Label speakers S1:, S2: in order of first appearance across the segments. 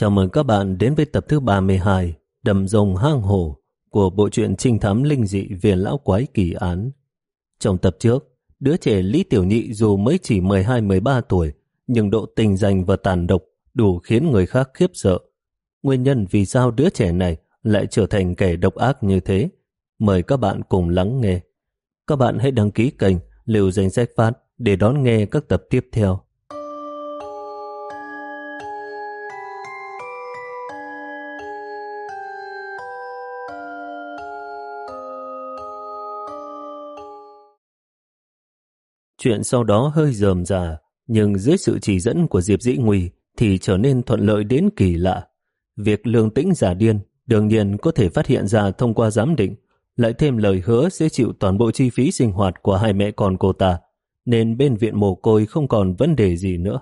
S1: Chào mừng các bạn đến với tập thứ 32 Đầm rồng hang hổ của bộ truyện trinh thám linh dị Viền Lão Quái Kỳ Án. Trong tập trước, đứa trẻ Lý Tiểu Nhị dù mới chỉ 12-13 tuổi nhưng độ tình dành và tàn độc đủ khiến người khác khiếp sợ. Nguyên nhân vì sao đứa trẻ này lại trở thành kẻ độc ác như thế? Mời các bạn cùng lắng nghe. Các bạn hãy đăng ký kênh Liều Danh Sách Phát để đón nghe các tập tiếp theo. Chuyện sau đó hơi dườm già, nhưng dưới sự chỉ dẫn của Diệp Dĩ Nguy thì trở nên thuận lợi đến kỳ lạ. Việc lương tĩnh giả điên đương nhiên có thể phát hiện ra thông qua giám định, lại thêm lời hứa sẽ chịu toàn bộ chi phí sinh hoạt của hai mẹ con cô ta, nên bên viện mồ côi không còn vấn đề gì nữa.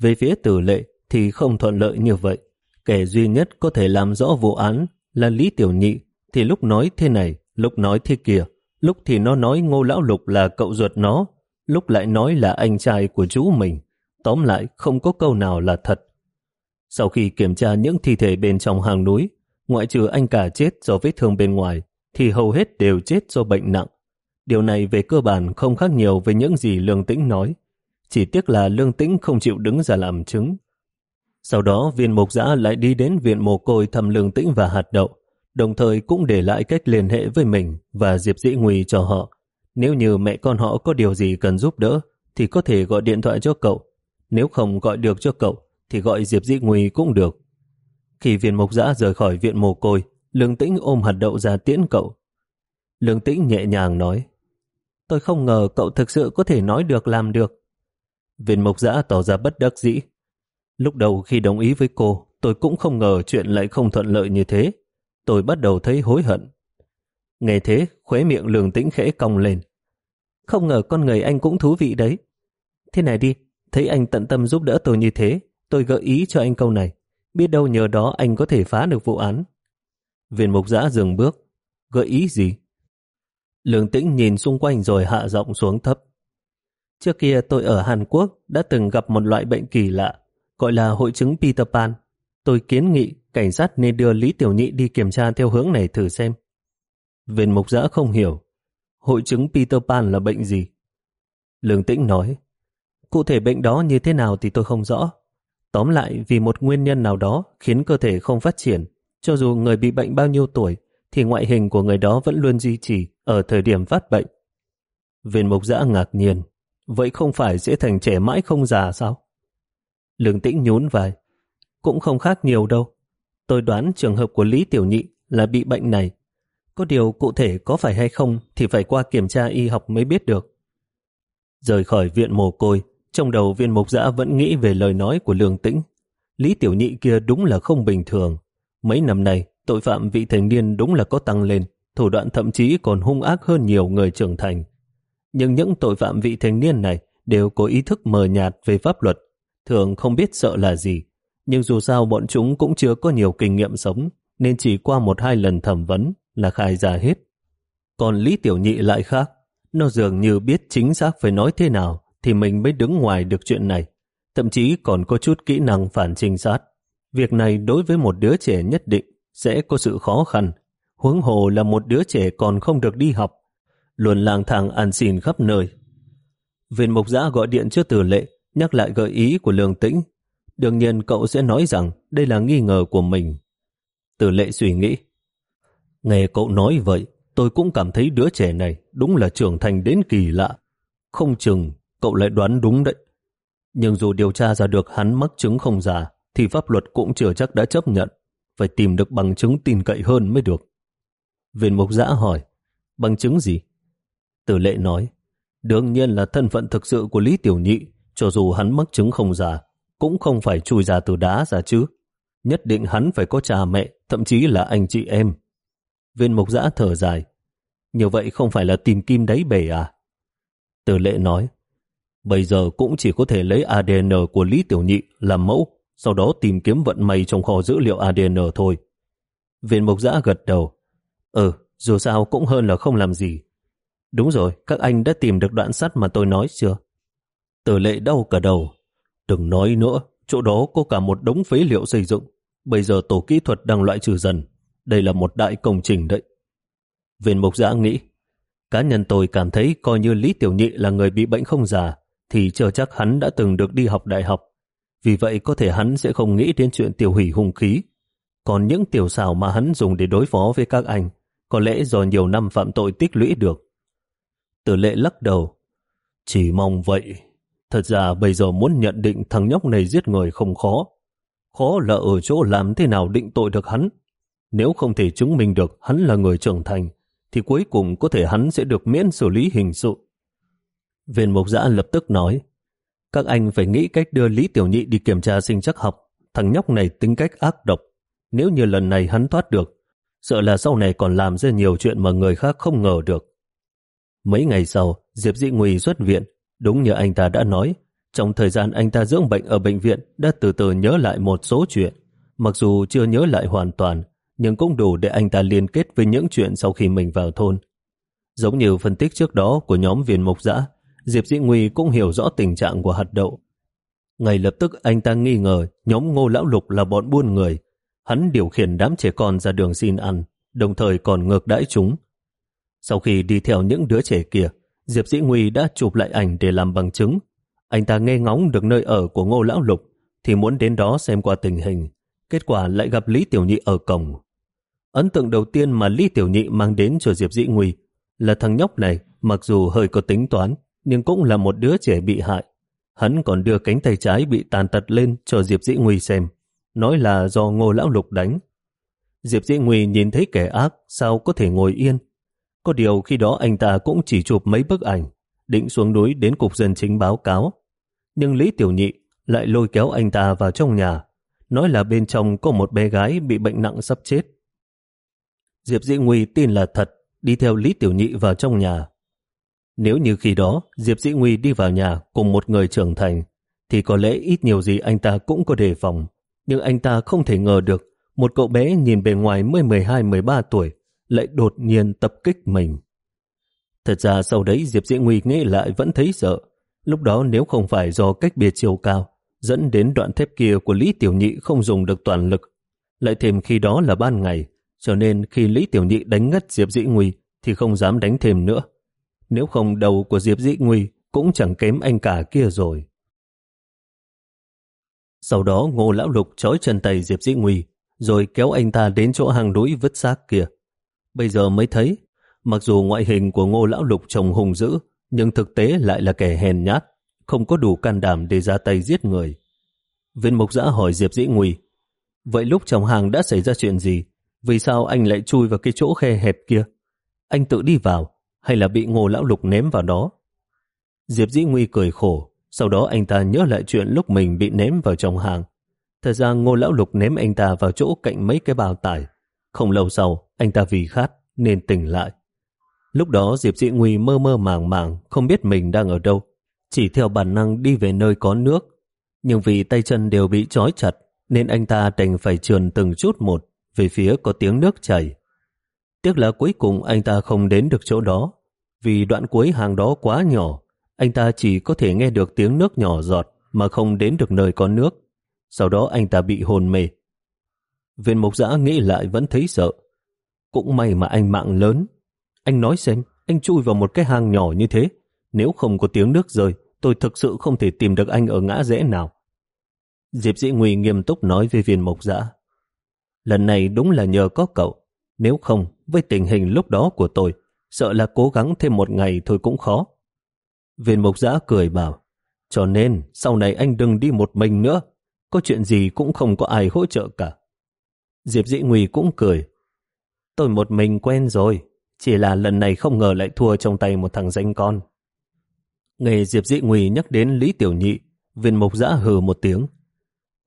S1: Về phía tử lệ thì không thuận lợi như vậy. Kẻ duy nhất có thể làm rõ vụ án là Lý Tiểu Nhị, thì lúc nói thế này, lúc nói thế kia, lúc thì nó nói ngô lão lục là cậu ruột nó, lúc lại nói là anh trai của chú mình. Tóm lại, không có câu nào là thật. Sau khi kiểm tra những thi thể bên trong hang núi, ngoại trừ anh cả chết do vết thương bên ngoài, thì hầu hết đều chết do bệnh nặng. Điều này về cơ bản không khác nhiều với những gì Lương Tĩnh nói. Chỉ tiếc là Lương Tĩnh không chịu đứng ra làm chứng. Sau đó viên mục giã lại đi đến viện mồ côi thăm Lương Tĩnh và hạt đậu, đồng thời cũng để lại cách liên hệ với mình và Diệp Dĩ Nguy cho họ. Nếu như mẹ con họ có điều gì cần giúp đỡ, thì có thể gọi điện thoại cho cậu. Nếu không gọi được cho cậu, thì gọi Diệp Dĩ Nguy cũng được. Khi viên mộc giã rời khỏi viện mồ côi, Lương Tĩnh ôm hạt đậu ra tiễn cậu. Lương Tĩnh nhẹ nhàng nói, tôi không ngờ cậu thực sự có thể nói được làm được. Viên mộc giã tỏ ra bất đắc dĩ. Lúc đầu khi đồng ý với cô, tôi cũng không ngờ chuyện lại không thuận lợi như thế. Tôi bắt đầu thấy hối hận. Nghe thế, khuế miệng lường tĩnh khẽ cong lên. Không ngờ con người anh cũng thú vị đấy. Thế này đi, thấy anh tận tâm giúp đỡ tôi như thế, tôi gợi ý cho anh câu này. Biết đâu nhờ đó anh có thể phá được vụ án. Viên mục giã dừng bước. Gợi ý gì? Lương tĩnh nhìn xung quanh rồi hạ giọng xuống thấp. Trước kia tôi ở Hàn Quốc đã từng gặp một loại bệnh kỳ lạ, gọi là hội chứng Peter Pan. Tôi kiến nghị cảnh sát nên đưa Lý Tiểu Nhị đi kiểm tra theo hướng này thử xem. Viên mục giã không hiểu. Hội chứng Peter Pan là bệnh gì? Lương Tĩnh nói, cụ thể bệnh đó như thế nào thì tôi không rõ. Tóm lại, vì một nguyên nhân nào đó khiến cơ thể không phát triển, cho dù người bị bệnh bao nhiêu tuổi, thì ngoại hình của người đó vẫn luôn duy trì ở thời điểm phát bệnh. Viên mục giã ngạc nhiên, vậy không phải sẽ thành trẻ mãi không già sao? Lương Tĩnh nhún vai, cũng không khác nhiều đâu. Tôi đoán trường hợp của Lý Tiểu Nhị là bị bệnh này có điều cụ thể có phải hay không thì phải qua kiểm tra y học mới biết được. Rời khỏi viện mồ côi, trong đầu viên mục giã vẫn nghĩ về lời nói của lương tĩnh. Lý tiểu nhị kia đúng là không bình thường. Mấy năm nay, tội phạm vị thành niên đúng là có tăng lên, thủ đoạn thậm chí còn hung ác hơn nhiều người trưởng thành. Nhưng những tội phạm vị thành niên này đều có ý thức mờ nhạt về pháp luật, thường không biết sợ là gì. Nhưng dù sao bọn chúng cũng chưa có nhiều kinh nghiệm sống, nên chỉ qua một hai lần thẩm vấn là khai ra hết. Còn Lý Tiểu Nhị lại khác, nó dường như biết chính xác phải nói thế nào thì mình mới đứng ngoài được chuyện này, thậm chí còn có chút kỹ năng phản trinh sát. Việc này đối với một đứa trẻ nhất định sẽ có sự khó khăn, huống hồ là một đứa trẻ còn không được đi học, luôn lang thang ăn xin khắp nơi. Viên mục giã gọi điện cho tử lệ, nhắc lại gợi ý của lương tĩnh. Đương nhiên cậu sẽ nói rằng đây là nghi ngờ của mình. Tử lệ suy nghĩ, Nghe cậu nói vậy, tôi cũng cảm thấy đứa trẻ này đúng là trưởng thành đến kỳ lạ. Không chừng, cậu lại đoán đúng đấy. Nhưng dù điều tra ra được hắn mắc chứng không giả, thì pháp luật cũng chưa chắc đã chấp nhận. Phải tìm được bằng chứng tin cậy hơn mới được. Viên mục giã hỏi, bằng chứng gì? Tử lệ nói, đương nhiên là thân phận thực sự của Lý Tiểu Nhị, cho dù hắn mắc chứng không giả, cũng không phải chui ra từ đá ra chứ. Nhất định hắn phải có cha mẹ, thậm chí là anh chị em. Viên mục giã thở dài. Như vậy không phải là tìm kim đáy bể à? Từ lệ nói, bây giờ cũng chỉ có thể lấy ADN của Lý Tiểu Nhị làm mẫu, sau đó tìm kiếm vận may trong kho dữ liệu ADN thôi. Viên mục giã gật đầu. Ừ, dù sao cũng hơn là không làm gì. Đúng rồi, các anh đã tìm được đoạn sắt mà tôi nói chưa? Tử lệ đau cả đầu. Đừng nói nữa, chỗ đó có cả một đống phế liệu xây dựng. Bây giờ tổ kỹ thuật đang loại trừ dần. Đây là một đại công trình đấy. Viên mục giã nghĩ, cá nhân tôi cảm thấy coi như Lý Tiểu Nhị là người bị bệnh không già, thì chờ chắc hắn đã từng được đi học đại học. Vì vậy có thể hắn sẽ không nghĩ đến chuyện tiêu hủy hung khí. Còn những tiểu xảo mà hắn dùng để đối phó với các anh, có lẽ do nhiều năm phạm tội tích lũy được. Tử lệ lắc đầu. Chỉ mong vậy. Thật ra bây giờ muốn nhận định thằng nhóc này giết người không khó. Khó là ở chỗ làm thế nào định tội được hắn. Nếu không thể chứng minh được hắn là người trưởng thành, thì cuối cùng có thể hắn sẽ được miễn xử lý hình sự. Viên mục giã lập tức nói, các anh phải nghĩ cách đưa Lý Tiểu Nhị đi kiểm tra sinh chắc học. Thằng nhóc này tính cách ác độc. Nếu như lần này hắn thoát được, sợ là sau này còn làm ra nhiều chuyện mà người khác không ngờ được. Mấy ngày sau, Diệp Dị Nguy xuất viện. Đúng như anh ta đã nói, trong thời gian anh ta dưỡng bệnh ở bệnh viện đã từ từ nhớ lại một số chuyện. Mặc dù chưa nhớ lại hoàn toàn, nhưng cũng đủ để anh ta liên kết với những chuyện sau khi mình vào thôn. Giống như phân tích trước đó của nhóm viên mục Dã Diệp Dĩ Nguy cũng hiểu rõ tình trạng của hạt đậu. Ngay lập tức anh ta nghi ngờ nhóm ngô lão lục là bọn buôn người. Hắn điều khiển đám trẻ con ra đường xin ăn, đồng thời còn ngược đãi chúng. Sau khi đi theo những đứa trẻ kia, Diệp Dĩ Nguy đã chụp lại ảnh để làm bằng chứng. Anh ta nghe ngóng được nơi ở của ngô lão lục, thì muốn đến đó xem qua tình hình. Kết quả lại gặp Lý Tiểu Nhị ở cổng. Ấn tượng đầu tiên mà Lý Tiểu Nhị mang đến cho Diệp Dĩ Nguy là thằng nhóc này, mặc dù hơi có tính toán, nhưng cũng là một đứa trẻ bị hại. Hắn còn đưa cánh tay trái bị tàn tật lên cho Diệp Dĩ Nguy xem, nói là do ngô lão lục đánh. Diệp Dĩ Nguy nhìn thấy kẻ ác, sao có thể ngồi yên. Có điều khi đó anh ta cũng chỉ chụp mấy bức ảnh, định xuống núi đến cục dân chính báo cáo. Nhưng Lý Tiểu Nhị lại lôi kéo anh ta vào trong nhà, nói là bên trong có một bé gái bị bệnh nặng sắp chết. Diệp Dĩ Nguy tin là thật, đi theo Lý Tiểu Nhị vào trong nhà. Nếu như khi đó Diệp Dĩ Nguy đi vào nhà cùng một người trưởng thành, thì có lẽ ít nhiều gì anh ta cũng có đề phòng. Nhưng anh ta không thể ngờ được một cậu bé nhìn bề ngoài mới 12-13 tuổi lại đột nhiên tập kích mình. Thật ra sau đấy Diệp Dĩ Nguy nghĩ lại vẫn thấy sợ. Lúc đó nếu không phải do cách biệt chiều cao, dẫn đến đoạn thép kia của Lý Tiểu Nhị không dùng được toàn lực. Lại thêm khi đó là ban ngày, cho nên khi Lý Tiểu Nhị đánh ngất Diệp Dĩ Nguy thì không dám đánh thêm nữa. Nếu không đầu của Diệp Dĩ Nguy cũng chẳng kém anh cả kia rồi. Sau đó ngô lão lục trói chân tay Diệp Dĩ Nguy rồi kéo anh ta đến chỗ hàng núi vứt xác kia. Bây giờ mới thấy, mặc dù ngoại hình của ngô lão lục trông hùng dữ, nhưng thực tế lại là kẻ hèn nhát, không có đủ can đảm để ra tay giết người. Viên mục giã hỏi Diệp Dĩ Nguy, vậy lúc trong hàng đã xảy ra chuyện gì? Vì sao anh lại chui vào cái chỗ khe hẹp kia? Anh tự đi vào, hay là bị ngô lão lục ném vào đó? Diệp Dĩ Nguy cười khổ, sau đó anh ta nhớ lại chuyện lúc mình bị ném vào trong hàng. Thật ra ngô lão lục ném anh ta vào chỗ cạnh mấy cái bào tải. Không lâu sau, anh ta vì khát nên tỉnh lại. Lúc đó Diệp Dĩ Nguy mơ mơ màng màng, không biết mình đang ở đâu. Chỉ theo bản năng đi về nơi có nước. Nhưng vì tay chân đều bị trói chặt, nên anh ta đành phải trườn từng chút một về phía có tiếng nước chảy. Tiếc là cuối cùng anh ta không đến được chỗ đó, vì đoạn cuối hàng đó quá nhỏ, anh ta chỉ có thể nghe được tiếng nước nhỏ giọt mà không đến được nơi có nước. Sau đó anh ta bị hồn mê. Viên mục giã nghĩ lại vẫn thấy sợ. Cũng may mà anh mạng lớn. Anh nói xem, anh chui vào một cái hang nhỏ như thế. Nếu không có tiếng nước rơi, tôi thực sự không thể tìm được anh ở ngã rẽ nào. Diệp Dĩ Nguy nghiêm túc nói với viên mộc dã. Lần này đúng là nhờ có cậu. Nếu không, với tình hình lúc đó của tôi, sợ là cố gắng thêm một ngày thôi cũng khó. Viên mộc dã cười bảo, cho nên sau này anh đừng đi một mình nữa, có chuyện gì cũng không có ai hỗ trợ cả. Diệp Dĩ Nguy cũng cười, tôi một mình quen rồi, chỉ là lần này không ngờ lại thua trong tay một thằng danh con. Nghe Diệp Dị Nguy nhắc đến Lý Tiểu Nhị, viên Mộc giã hừ một tiếng.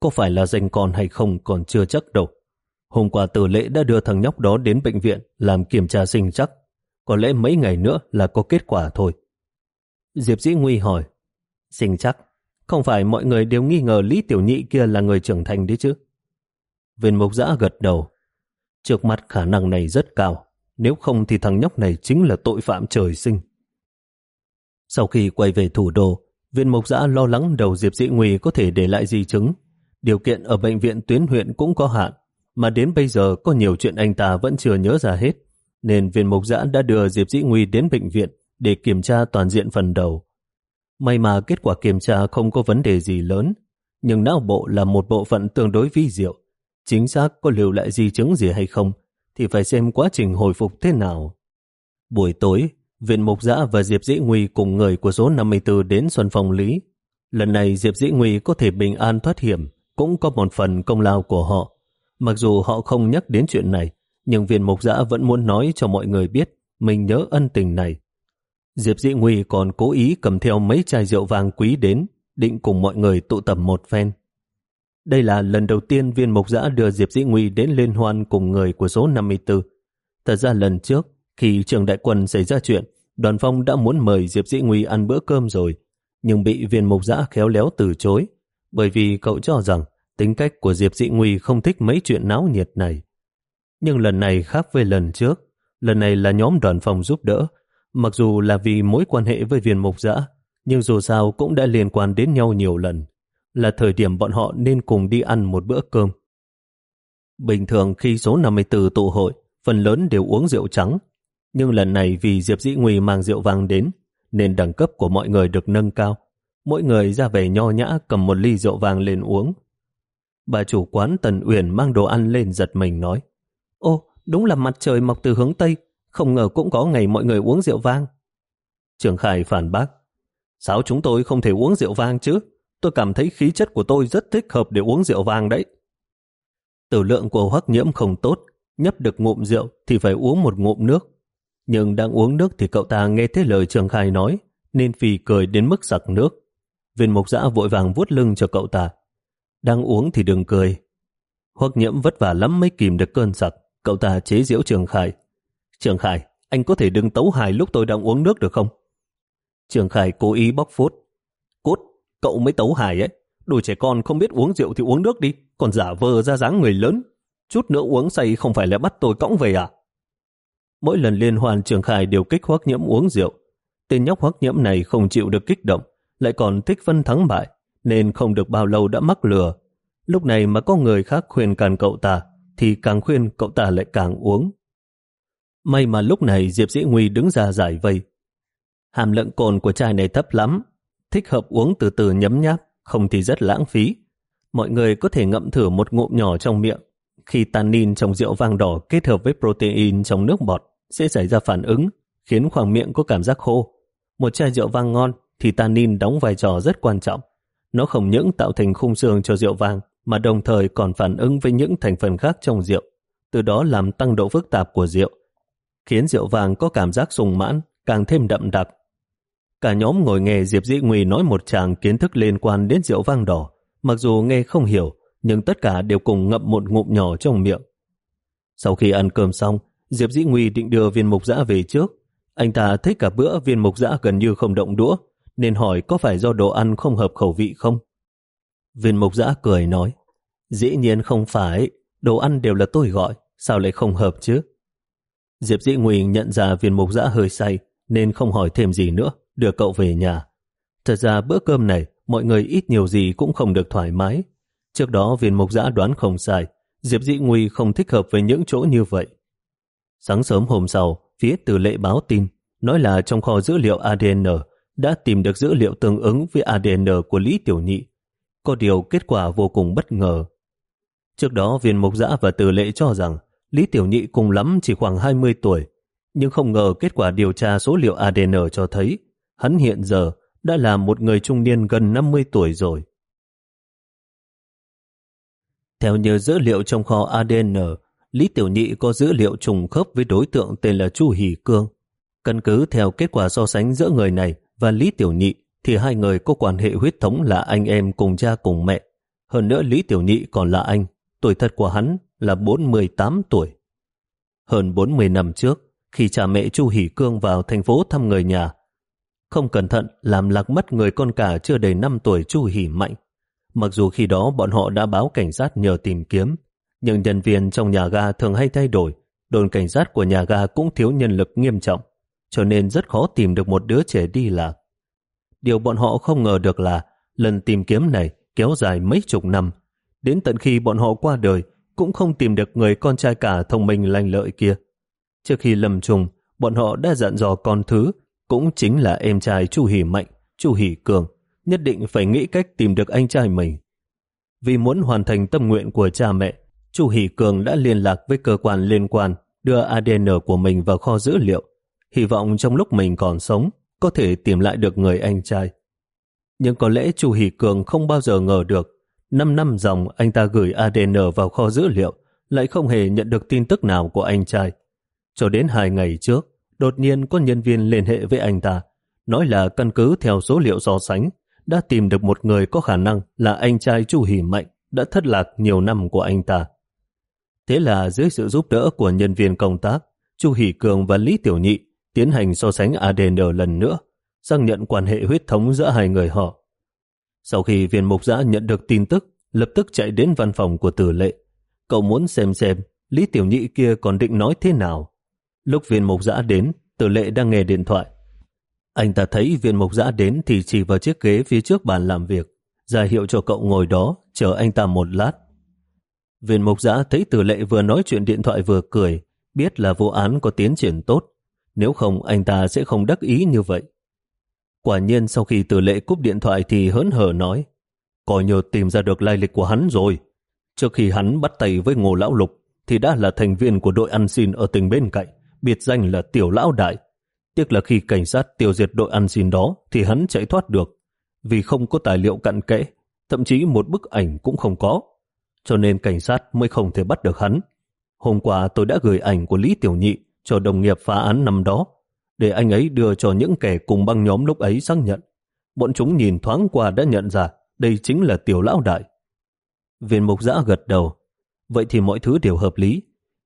S1: Có phải là danh con hay không còn chưa chắc đâu. Hôm qua tử lễ đã đưa thằng nhóc đó đến bệnh viện làm kiểm tra sinh chắc. Có lẽ mấy ngày nữa là có kết quả thôi. Diệp Dĩ Nguy hỏi, sinh chắc, không phải mọi người đều nghi ngờ Lý Tiểu Nhị kia là người trưởng thành đấy chứ? Viên Mộc giã gật đầu. Trước mặt khả năng này rất cao, nếu không thì thằng nhóc này chính là tội phạm trời sinh. Sau khi quay về thủ đô, viên mục giã lo lắng đầu Diệp Dĩ Nguy có thể để lại di chứng, điều kiện ở bệnh viện tuyến huyện cũng có hạn, mà đến bây giờ có nhiều chuyện anh ta vẫn chưa nhớ ra hết, nên viên mục giã đã đưa Diệp Dĩ Nguy đến bệnh viện để kiểm tra toàn diện phần đầu. May mà kết quả kiểm tra không có vấn đề gì lớn, nhưng não bộ là một bộ phận tương đối vi diệu. Chính xác có lưu lại di chứng gì hay không thì phải xem quá trình hồi phục thế nào. Buổi tối, Viện Mục Giã và Diệp Dĩ Nguy cùng người của số 54 đến Xuân Phong Lý. Lần này Diệp Dĩ Nguy có thể bình an thoát hiểm, cũng có một phần công lao của họ. Mặc dù họ không nhắc đến chuyện này, nhưng Viện Mục Giã vẫn muốn nói cho mọi người biết mình nhớ ân tình này. Diệp Dĩ Nguy còn cố ý cầm theo mấy chai rượu vàng quý đến, định cùng mọi người tụ tập một phen. Đây là lần đầu tiên viên mục giã đưa Diệp Dĩ Nguy đến liên hoan cùng người của số 54. Thật ra lần trước, khi trường đại quân xảy ra chuyện, đoàn phong đã muốn mời Diệp Dĩ Nguy ăn bữa cơm rồi, nhưng bị viên mục giã khéo léo từ chối, bởi vì cậu cho rằng tính cách của Diệp Dĩ Nguy không thích mấy chuyện náo nhiệt này. Nhưng lần này khác với lần trước, lần này là nhóm đoàn phong giúp đỡ, mặc dù là vì mối quan hệ với viên mục giã, nhưng dù sao cũng đã liên quan đến nhau nhiều lần, là thời điểm bọn họ nên cùng đi ăn một bữa cơm. Bình thường khi số 54 tụ hội, phần lớn đều uống rượu trắng, nhưng lần này vì Diệp Dĩ Nguy mang rượu vang đến, nên đẳng cấp của mọi người được nâng cao. Mỗi người ra về nho nhã cầm một ly rượu vang lên uống. Bà chủ quán Tần Uyển mang đồ ăn lên giật mình nói, Ô, đúng là mặt trời mọc từ hướng Tây, không ngờ cũng có ngày mọi người uống rượu vang. Trường Khải phản bác, Sao chúng tôi không thể uống rượu vang chứ? Tôi cảm thấy khí chất của tôi rất thích hợp để uống rượu vang đấy. Tử lượng của hoắc nhiễm không tốt, nhấp được ngụm rượu thì phải uống một ngụm nước. Nhưng đang uống nước thì cậu ta nghe thấy lời Trường Khai nói, nên phì cười đến mức sặc nước. Viên mục giã vội vàng vuốt lưng cho cậu ta. Đang uống thì đừng cười. Hoắc nhiễm vất vả lắm mới kìm được cơn sặc, cậu ta chế giễu Trường Khai. Trường Khai, anh có thể đừng tấu hài lúc tôi đang uống nước được không? Trường khai cố ý bóc phốt. Cốt, cậu mới tấu hài ấy. Đồ trẻ con không biết uống rượu thì uống nước đi, còn giả vờ ra dáng người lớn. Chút nữa uống say không phải là bắt tôi cõng về à? Mỗi lần liên hoàn Trường Khải đều kích hoắc nhiễm uống rượu. Tên nhóc hoắc nhiễm này không chịu được kích động, lại còn thích phân thắng bại, nên không được bao lâu đã mắc lừa. Lúc này mà có người khác khuyên càn cậu ta, thì càng khuyên cậu ta lại càng uống. May mà lúc này Diệp Dĩ Nguy đứng ra giải vây, Hàm lượng cồn của chai này thấp lắm, thích hợp uống từ từ nhấm nháp, không thì rất lãng phí. Mọi người có thể ngậm thử một ngụm nhỏ trong miệng. Khi tannin trong rượu vang đỏ kết hợp với protein trong nước bọt sẽ xảy ra phản ứng, khiến khoảng miệng có cảm giác khô. Một chai rượu vang ngon thì tannin đóng vai trò rất quan trọng. Nó không những tạo thành khung xương cho rượu vang, mà đồng thời còn phản ứng với những thành phần khác trong rượu, từ đó làm tăng độ phức tạp của rượu, khiến rượu vàng có cảm giác sùng mãn, càng thêm đậm đặc, Cả nhóm ngồi nghe Diệp Dĩ Nguy nói một tràng kiến thức liên quan đến rượu vang đỏ. Mặc dù nghe không hiểu, nhưng tất cả đều cùng ngậm một ngụm nhỏ trong miệng. Sau khi ăn cơm xong, Diệp Dĩ Nguy định đưa viên mục giã về trước. Anh ta thấy cả bữa viên mục giã gần như không động đũa, nên hỏi có phải do đồ ăn không hợp khẩu vị không? Viên mục giã cười nói, dĩ nhiên không phải, đồ ăn đều là tôi gọi, sao lại không hợp chứ? Diệp Dĩ Nguy nhận ra viên mục giã hơi say, nên không hỏi thêm gì nữa đưa cậu về nhà. Thật ra bữa cơm này, mọi người ít nhiều gì cũng không được thoải mái. Trước đó viên mục giã đoán không sai, Diệp Dĩ Nguy không thích hợp với những chỗ như vậy. Sáng sớm hôm sau, phía từ lệ báo tin, nói là trong kho dữ liệu ADN đã tìm được dữ liệu tương ứng với ADN của Lý Tiểu Nhị. Có điều kết quả vô cùng bất ngờ. Trước đó viên mục giã và từ lệ cho rằng Lý Tiểu Nhị cùng lắm chỉ khoảng 20 tuổi, nhưng không ngờ kết quả điều tra số liệu ADN cho thấy hắn hiện giờ đã là một người trung niên gần 50 tuổi rồi. Theo như dữ liệu trong kho ADN, Lý Tiểu Nhị có dữ liệu trùng khớp với đối tượng tên là Chu Hỷ Cương. Căn cứ theo kết quả so sánh giữa người này và Lý Tiểu Nhị thì hai người có quan hệ huyết thống là anh em cùng cha cùng mẹ. Hơn nữa Lý Tiểu Nhị còn là anh, tuổi thật của hắn là 48 tuổi. Hơn 40 năm trước, khi cha mẹ Chu Hỷ Cương vào thành phố thăm người nhà, không cẩn thận làm lạc mất người con cả chưa đầy 5 tuổi Chu Hỷ Mạnh. Mặc dù khi đó bọn họ đã báo cảnh sát nhờ tìm kiếm, nhưng nhân viên trong nhà ga thường hay thay đổi, đồn cảnh sát của nhà ga cũng thiếu nhân lực nghiêm trọng, cho nên rất khó tìm được một đứa trẻ đi lạc. Điều bọn họ không ngờ được là lần tìm kiếm này kéo dài mấy chục năm, đến tận khi bọn họ qua đời, cũng không tìm được người con trai cả thông minh lành lợi kia. Trước khi lầm trùng, bọn họ đã dặn dò con thứ, cũng chính là em trai Chu Hỷ Mạnh, Chu Hỷ Cường, nhất định phải nghĩ cách tìm được anh trai mình. Vì muốn hoàn thành tâm nguyện của cha mẹ, Chu Hỷ Cường đã liên lạc với cơ quan liên quan đưa ADN của mình vào kho dữ liệu, hy vọng trong lúc mình còn sống có thể tìm lại được người anh trai. Nhưng có lẽ Chu Hỷ Cường không bao giờ ngờ được 5 năm dòng anh ta gửi ADN vào kho dữ liệu lại không hề nhận được tin tức nào của anh trai. Cho đến hai ngày trước, đột nhiên có nhân viên liên hệ với anh ta, nói là căn cứ theo số liệu so sánh, đã tìm được một người có khả năng là anh trai Chu Hỷ Mạnh đã thất lạc nhiều năm của anh ta. Thế là dưới sự giúp đỡ của nhân viên công tác, Chu Hỷ Cường và Lý Tiểu Nhị tiến hành so sánh ADN lần nữa, xác nhận quan hệ huyết thống giữa hai người họ. Sau khi viên mục giã nhận được tin tức, lập tức chạy đến văn phòng của tử lệ. Cậu muốn xem xem Lý Tiểu Nhị kia còn định nói thế nào. Lúc viên mục giã đến, tử lệ đang nghe điện thoại. Anh ta thấy viên mục giã đến thì chỉ vào chiếc ghế phía trước bàn làm việc, ra hiệu cho cậu ngồi đó, chờ anh ta một lát. Viên mục giã thấy tử lệ vừa nói chuyện điện thoại vừa cười, biết là vụ án có tiến triển tốt, nếu không anh ta sẽ không đắc ý như vậy. Quả nhiên sau khi tử lệ cúp điện thoại thì hớn hở nói, coi như tìm ra được lai lịch của hắn rồi. Trước khi hắn bắt tay với ngô lão lục thì đã là thành viên của đội ăn xin ở tỉnh bên cạnh, biệt danh là tiểu lão đại. Tiếc là khi cảnh sát tiêu diệt đội ăn xin đó thì hắn chạy thoát được, vì không có tài liệu cặn kẽ, thậm chí một bức ảnh cũng không có. Cho nên cảnh sát mới không thể bắt được hắn. Hôm qua tôi đã gửi ảnh của Lý Tiểu Nhị cho đồng nghiệp phá án năm đó, để anh ấy đưa cho những kẻ cùng băng nhóm lúc ấy xác nhận. Bọn chúng nhìn thoáng qua đã nhận ra đây chính là tiểu lão đại. Viên mục giã gật đầu. Vậy thì mọi thứ đều hợp lý.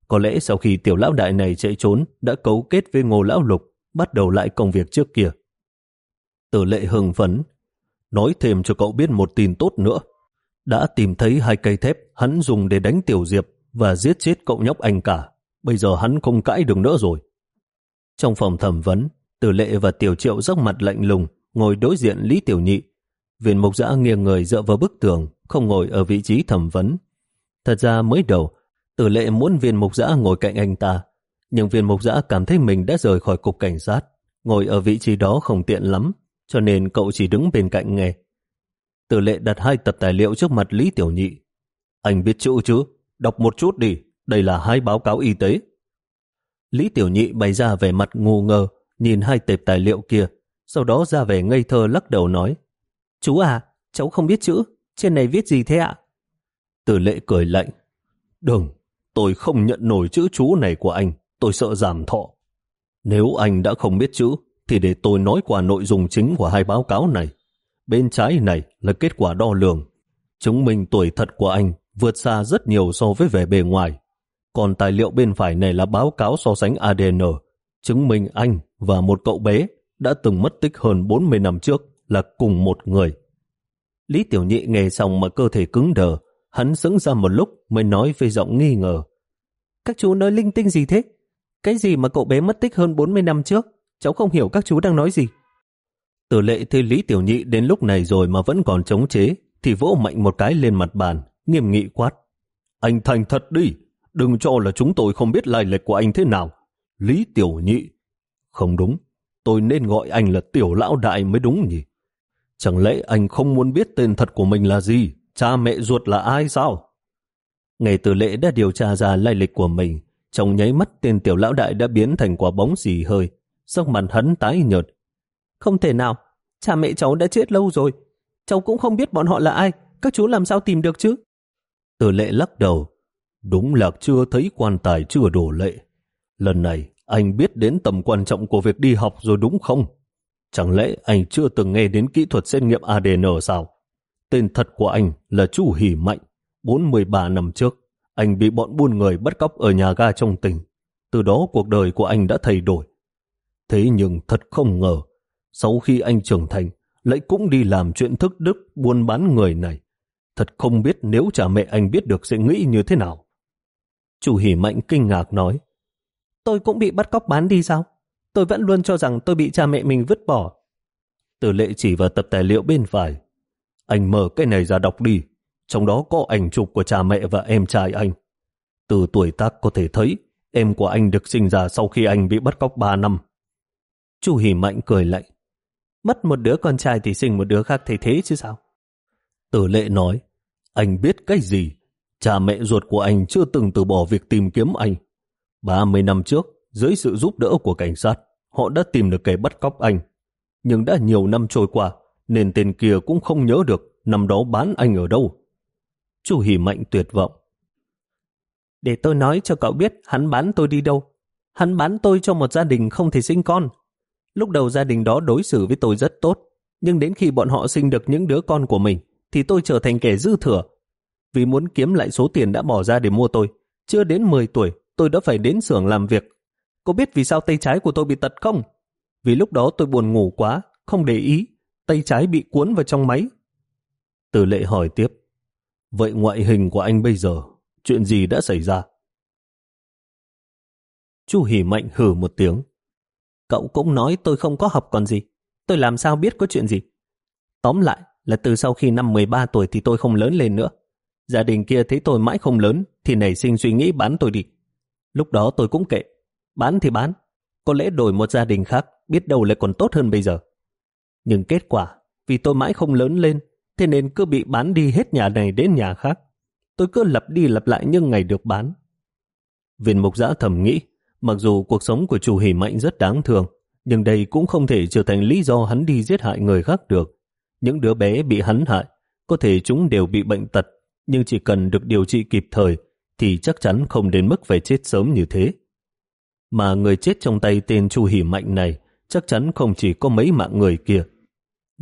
S1: Có lẽ sau khi tiểu lão đại này chạy trốn đã cấu kết với ngô lão lục bắt đầu lại công việc trước kia. Tử lệ hưng phấn. Nói thêm cho cậu biết một tin tốt nữa. Đã tìm thấy hai cây thép hắn dùng để đánh tiểu diệp và giết chết cậu nhóc anh cả. Bây giờ hắn không cãi được nữa rồi. Trong phòng thẩm vấn, Tử Lệ và Tiểu Triệu rắc mặt lạnh lùng, ngồi đối diện Lý Tiểu Nhị. Viên mục giã nghiêng người dựa vào bức tường, không ngồi ở vị trí thẩm vấn. Thật ra mới đầu, Tử Lệ muốn viên mục giã ngồi cạnh anh ta, nhưng viên mục giã cảm thấy mình đã rời khỏi cục cảnh sát, ngồi ở vị trí đó không tiện lắm, cho nên cậu chỉ đứng bên cạnh nghe. Tử Lệ đặt hai tập tài liệu trước mặt Lý Tiểu Nhị. Anh biết chữ chứ? Đọc một chút đi, đây là hai báo cáo y tế. Lý Tiểu Nhị bày ra vẻ mặt ngu ngơ, nhìn hai tệp tài liệu kia, sau đó ra vẻ ngây thơ lắc đầu nói. Chú à, cháu không biết chữ, trên này viết gì thế ạ? Tử lệ cười lạnh. Đừng, tôi không nhận nổi chữ chú này của anh, tôi sợ giảm thọ. Nếu anh đã không biết chữ, thì để tôi nói qua nội dung chính của hai báo cáo này. Bên trái này là kết quả đo lường, chứng minh tuổi thật của anh vượt xa rất nhiều so với vẻ bề ngoài. Còn tài liệu bên phải này là báo cáo so sánh ADN, chứng minh anh và một cậu bé đã từng mất tích hơn 40 năm trước là cùng một người. Lý Tiểu Nhị nghe xong mà cơ thể cứng đờ, hắn sững ra một lúc mới nói với giọng nghi ngờ. Các chú nói linh tinh gì thế? Cái gì mà cậu bé mất tích hơn 40 năm trước? Cháu không hiểu các chú đang nói gì. Tử lệ thấy Lý Tiểu Nhị đến lúc này rồi mà vẫn còn chống chế, thì vỗ mạnh một cái lên mặt bàn, nghiêm nghị quát. Anh thành thật đi, Đừng cho là chúng tôi không biết lai lịch của anh thế nào. Lý Tiểu Nhị. Không đúng, tôi nên gọi anh là Tiểu Lão Đại mới đúng nhỉ? Chẳng lẽ anh không muốn biết tên thật của mình là gì? Cha mẹ ruột là ai sao? Ngày từ lệ đã điều tra ra lai lịch của mình. Trong nháy mắt tên Tiểu Lão Đại đã biến thành quả bóng xì hơi. Sắc mặt hắn tái nhợt. Không thể nào, cha mẹ cháu đã chết lâu rồi. Cháu cũng không biết bọn họ là ai. Các chú làm sao tìm được chứ? Từ lệ lắc đầu, Đúng là chưa thấy quan tài chưa đổ lệ. Lần này anh biết đến tầm quan trọng của việc đi học rồi đúng không? Chẳng lẽ anh chưa từng nghe đến kỹ thuật xét nghiệm ADN sao? Tên thật của anh là Chu Hỷ Mạnh. 43 năm trước, anh bị bọn buôn người bắt cóc ở nhà ga trong tỉnh. Từ đó cuộc đời của anh đã thay đổi. Thế nhưng thật không ngờ, sau khi anh trưởng thành, lại cũng đi làm chuyện thức đức buôn bán người này. Thật không biết nếu cha mẹ anh biết được sẽ nghĩ như thế nào. Chủ hỉ mạnh kinh ngạc nói, tôi cũng bị bắt cóc bán đi sao? Tôi vẫn luôn cho rằng tôi bị cha mẹ mình vứt bỏ. Tử lệ chỉ vào tập tài liệu bên phải. Anh mở cái này ra đọc đi trong đó có ảnh chụp của cha mẹ và em trai anh. Từ tuổi tác có thể thấy, em của anh được sinh ra sau khi anh bị bắt cóc 3 năm.
S2: Chu Hỷ Mạnh cười lạnh. Mất một đứa con trai thì sinh một đứa khác thay thế chứ sao?
S1: Tử lệ nói, anh biết cái gì? Cha mẹ ruột của anh chưa từng từ bỏ việc tìm kiếm anh. 30 năm trước, dưới sự giúp đỡ của cảnh sát, họ đã tìm được kẻ bắt cóc anh. Nhưng đã nhiều năm trôi qua, nên tên kia cũng không nhớ được năm đó bán anh ở đâu. Chu Hỷ Mạnh tuyệt vọng.
S2: Để tôi nói cho cậu biết hắn bán tôi đi đâu. Hắn bán tôi cho một gia đình không thể sinh con. Lúc đầu gia đình đó đối xử với tôi rất tốt, nhưng đến khi bọn họ sinh được những đứa con của mình, thì tôi trở thành kẻ dư thừa. Vì muốn kiếm lại số tiền đã bỏ ra để mua tôi, chưa đến 10 tuổi, tôi đã phải đến xưởng làm việc. Cô biết vì sao tay trái của tôi bị tật không? Vì lúc đó tôi buồn ngủ quá, không để ý, tay trái bị cuốn vào trong máy.
S1: Từ lệ hỏi tiếp, vậy ngoại hình của anh bây giờ, chuyện gì đã xảy ra?
S2: Chu Hỷ Mạnh hử một tiếng. Cậu cũng nói tôi không có học còn gì. Tôi làm sao biết có chuyện gì? Tóm lại là từ sau khi năm 13 tuổi thì tôi không lớn lên nữa. Gia đình kia thấy tôi mãi không lớn thì nảy sinh suy nghĩ bán tôi đi. Lúc đó tôi cũng kệ. Bán thì bán. Có lẽ đổi một gia đình khác biết đâu lại còn tốt hơn bây giờ. Nhưng kết quả vì tôi mãi không lớn lên thế nên cứ bị bán đi hết nhà này đến nhà khác. Tôi cứ lặp đi lặp lại những ngày được bán.
S1: Viên mục giã thầm nghĩ Mặc dù cuộc sống của chủ hỷ mạnh rất đáng thương, nhưng đây cũng không thể trở thành lý do hắn đi giết hại người khác được. Những đứa bé bị hắn hại, có thể chúng đều bị bệnh tật, nhưng chỉ cần được điều trị kịp thời thì chắc chắn không đến mức phải chết sớm như thế. Mà người chết trong tay tên Chu Hỷ Mạnh này chắc chắn không chỉ có mấy mạng người kia.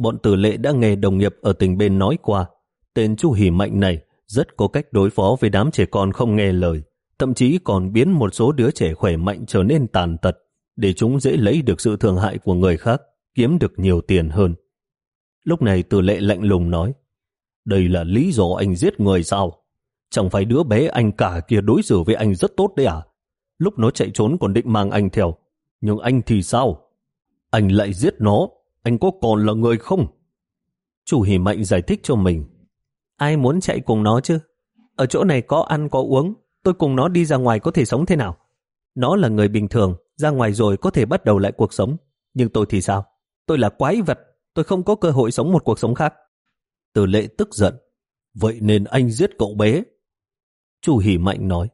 S1: Bọn tử lệ đã nghe đồng nghiệp ở tỉnh bên nói qua, tên Chu Hỷ Mạnh này rất có cách đối phó với đám trẻ con không nghe lời thậm chí còn biến một số đứa trẻ khỏe mạnh trở nên tàn tật để chúng dễ lấy được sự thương hại của người khác, kiếm được nhiều tiền hơn. Lúc này tử lệ lạnh lùng nói, đây là lý do anh giết người sao? Chẳng phải đứa bé anh cả kia đối xử với anh rất tốt đấy à? Lúc nó chạy trốn còn định mang anh theo. Nhưng anh thì sao? Anh lại giết nó, anh có còn là người không? Chủ hỉ mạnh giải thích cho mình.
S2: Ai muốn chạy cùng nó chứ? Ở chỗ này có ăn có uống, tôi cùng nó đi ra ngoài có thể sống thế nào? Nó là người bình thường, ra ngoài rồi có thể bắt đầu lại cuộc sống. Nhưng tôi thì sao? Tôi là quái vật, tôi không có cơ hội sống một cuộc sống khác.
S1: Từ lệ tức giận. Vậy nên anh giết cậu bé.
S2: chủ hỉ Mạnh nói.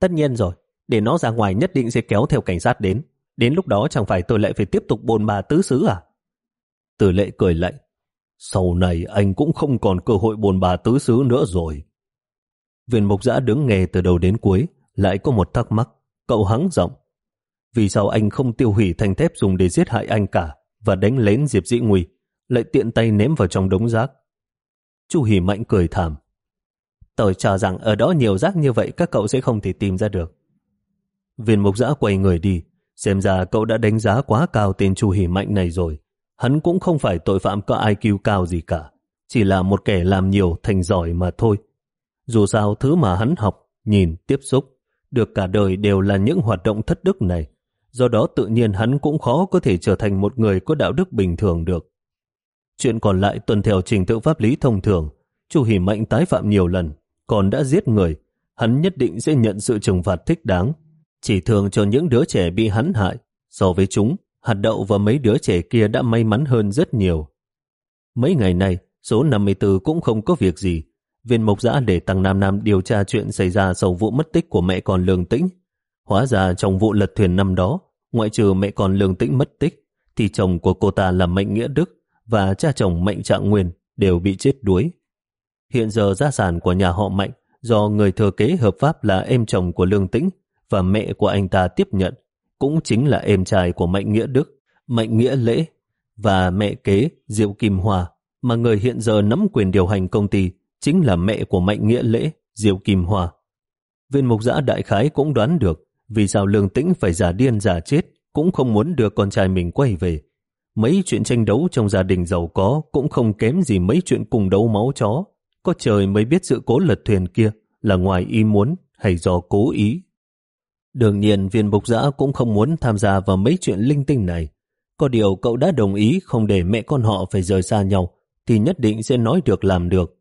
S2: Tất nhiên rồi, để nó ra ngoài nhất định sẽ kéo theo cảnh sát đến. Đến lúc đó chẳng phải tôi lại phải tiếp tục bồn bà tứ xứ à?
S1: Từ lệ cười lạnh. Sau này anh cũng không còn cơ hội bồn bà tứ xứ nữa rồi. Viên mục giã đứng nghe từ đầu đến cuối, lại có một thắc mắc. Cậu hắng giọng. Vì sao anh không tiêu hủy thanh thép dùng để giết hại anh cả và đánh lén Diệp Dĩ Nguy, lại tiện tay ném vào trong đống rác? Chu Hỷ Mạnh cười thảm.
S2: Tôi cho rằng ở đó nhiều rác như vậy các cậu sẽ không thể tìm ra được.
S1: Viên mục giã quay người đi, xem ra cậu đã đánh giá quá cao tên Chu Hỷ Mạnh này rồi. Hắn cũng không phải tội phạm có IQ cao gì cả, chỉ là một kẻ làm nhiều thành giỏi mà thôi. Dù sao thứ mà hắn học, nhìn, tiếp xúc, được cả đời đều là những hoạt động thất đức này. Do đó tự nhiên hắn cũng khó có thể trở thành một người có đạo đức bình thường được. Chuyện còn lại tuân theo trình tự pháp lý thông thường, Chu Hỷ Mạnh tái phạm nhiều lần, còn đã giết người, hắn nhất định sẽ nhận sự trừng phạt thích đáng. Chỉ thường cho những đứa trẻ bị hắn hại, so với chúng, hạt đậu và mấy đứa trẻ kia đã may mắn hơn rất nhiều. Mấy ngày nay, số 54 cũng không có việc gì, viên mộc giã để Tăng Nam Nam điều tra chuyện xảy ra sau vụ mất tích của mẹ con Lương Tĩnh. Hóa ra trong vụ lật thuyền năm đó, ngoại trừ mẹ con Lương Tĩnh mất tích, thì chồng của cô ta là Mạnh Nghĩa Đức và cha chồng Mạnh Trạng Nguyên đều bị chết đuối. Hiện giờ gia sản của nhà họ Mạnh do người thừa kế hợp pháp là em chồng của Lương Tĩnh và mẹ của anh ta tiếp nhận, cũng chính là em trai của Mạnh Nghĩa Đức, Mạnh Nghĩa Lễ và mẹ kế Diệu Kim Hòa, mà người hiện giờ nắm quyền điều hành công ty chính là mẹ của Mạnh Nghĩa Lễ, Diệu Kim hòa Viên mục giã đại khái cũng đoán được vì sao Lương Tĩnh phải giả điên giả chết cũng không muốn đưa con trai mình quay về. Mấy chuyện tranh đấu trong gia đình giàu có cũng không kém gì mấy chuyện cùng đấu máu chó. Có trời mới biết sự cố lật thuyền kia là ngoài ý muốn hay do cố ý. Đương nhiên viên mục giã cũng không muốn tham gia vào mấy chuyện linh tinh này. Có điều cậu đã đồng ý không để mẹ con họ phải rời xa nhau thì nhất định sẽ nói được làm được.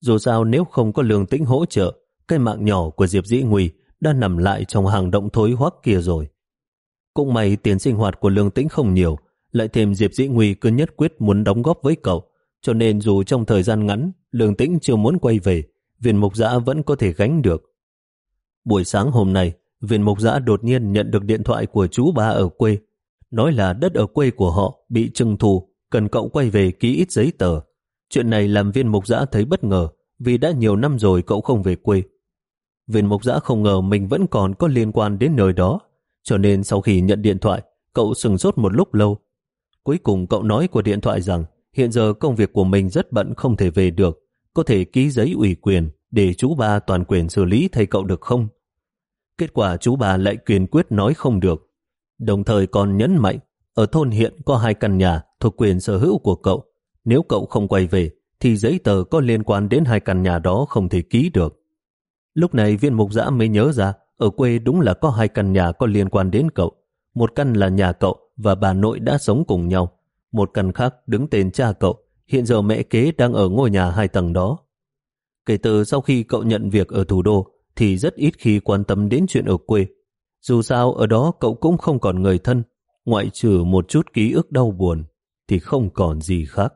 S1: Dù sao nếu không có lương tĩnh hỗ trợ, cái mạng nhỏ của Diệp Dĩ Nguy đã nằm lại trong hàng động thối hoắc kia rồi. Cũng may tiền sinh hoạt của lương tĩnh không nhiều, lại thêm Diệp Dĩ Nguy cứ nhất quyết muốn đóng góp với cậu, cho nên dù trong thời gian ngắn, lương tĩnh chưa muốn quay về, viên mục giã vẫn có thể gánh được. Buổi sáng hôm nay, viên mục giã đột nhiên nhận được điện thoại của chú ba ở quê, nói là đất ở quê của họ bị trừng thù, cần cậu quay về ký ít giấy tờ. Chuyện này làm viên mục giã thấy bất ngờ, vì đã nhiều năm rồi cậu không về quê. Viên mục giã không ngờ mình vẫn còn có liên quan đến nơi đó, cho nên sau khi nhận điện thoại, cậu sừng sốt một lúc lâu. Cuối cùng cậu nói của điện thoại rằng hiện giờ công việc của mình rất bận không thể về được, có thể ký giấy ủy quyền để chú ba toàn quyền xử lý thay cậu được không? Kết quả chú bà lại kiên quyết nói không được, đồng thời còn nhấn mạnh ở thôn hiện có hai căn nhà thuộc quyền sở hữu của cậu. Nếu cậu không quay về, thì giấy tờ có liên quan đến hai căn nhà đó không thể ký được. Lúc này viên mục giã mới nhớ ra, ở quê đúng là có hai căn nhà có liên quan đến cậu. Một căn là nhà cậu và bà nội đã sống cùng nhau. Một căn khác đứng tên cha cậu, hiện giờ mẹ kế đang ở ngôi nhà hai tầng đó. Kể từ sau khi cậu nhận việc ở thủ đô, thì rất ít khi quan tâm đến chuyện ở quê. Dù sao ở đó cậu cũng không còn người thân, ngoại trừ một chút ký ức đau buồn, thì không còn gì khác.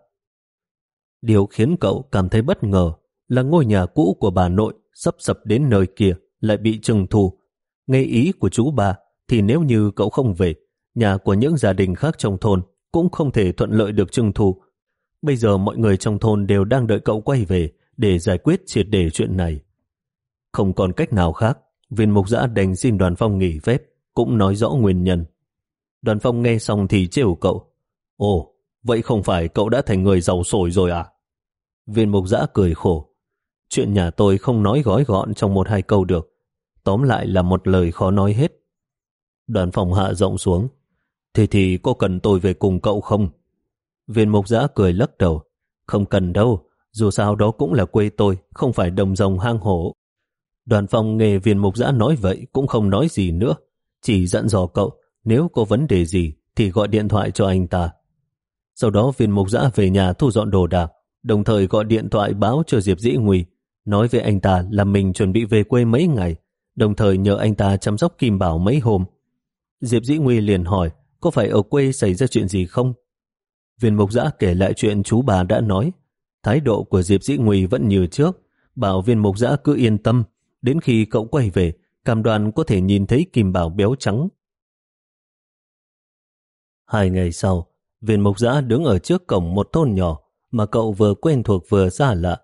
S1: Điều khiến cậu cảm thấy bất ngờ là ngôi nhà cũ của bà nội sắp sập đến nơi kia lại bị trừng thù. Nghe ý của chú bà thì nếu như cậu không về, nhà của những gia đình khác trong thôn cũng không thể thuận lợi được trừng thù. Bây giờ mọi người trong thôn đều đang đợi cậu quay về để giải quyết triệt đề chuyện này. Không còn cách nào khác, viên mục giã đành xin đoàn phong nghỉ phép, cũng nói rõ nguyên nhân. Đoàn phong nghe xong thì trêu cậu. Ồ, vậy không phải cậu đã thành người giàu sổi rồi à? Viên mục giã cười khổ. Chuyện nhà tôi không nói gói gọn trong một hai câu được. Tóm lại là một lời khó nói hết. Đoàn phòng hạ rộng xuống. Thế thì có cần tôi về cùng cậu không? Viên mục giã cười lắc đầu. Không cần đâu, dù sao đó cũng là quê tôi, không phải đồng rồng hang hổ. Đoàn phòng nghề viên mục giã nói vậy cũng không nói gì nữa. Chỉ dặn dò cậu, nếu có vấn đề gì thì gọi điện thoại cho anh ta. Sau đó viên mục giã về nhà thu dọn đồ đạc, đồng thời gọi điện thoại báo cho Diệp Dĩ Nguy, nói với anh ta là mình chuẩn bị về quê mấy ngày, đồng thời nhờ anh ta chăm sóc Kim Bảo mấy hôm. Diệp Dĩ Nguy liền hỏi, có phải ở quê xảy ra chuyện gì không? Viên mục giã kể lại chuyện chú bà đã nói. Thái độ của Diệp Dĩ Nguy vẫn như trước, bảo viên mục giã cứ yên tâm, đến khi cậu quay về, cam đoan có thể nhìn thấy Kim Bảo béo trắng. Hai ngày sau, viên Mộc giã đứng ở trước cổng một thôn nhỏ mà cậu vừa quen thuộc vừa xa lạ.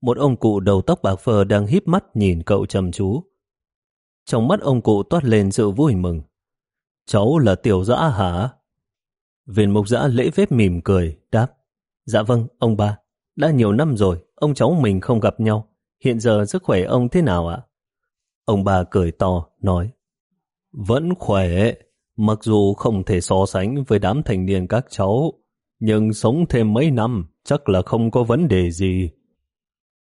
S1: Một ông cụ đầu tóc bạc phơ đang híp mắt nhìn cậu chăm chú. Trong mắt ông cụ toát lên sự vui mừng. Cháu là tiểu dã hả? Viên mục giã lễ phép mỉm cười, đáp. Dạ vâng, ông ba. Đã nhiều năm rồi, ông cháu mình không gặp nhau. Hiện giờ sức khỏe ông thế nào ạ? Ông bà cười to, nói. Vẫn khỏe, mặc dù không thể so sánh với đám thành niên các cháu, nhưng sống thêm mấy năm chắc là không có vấn đề gì.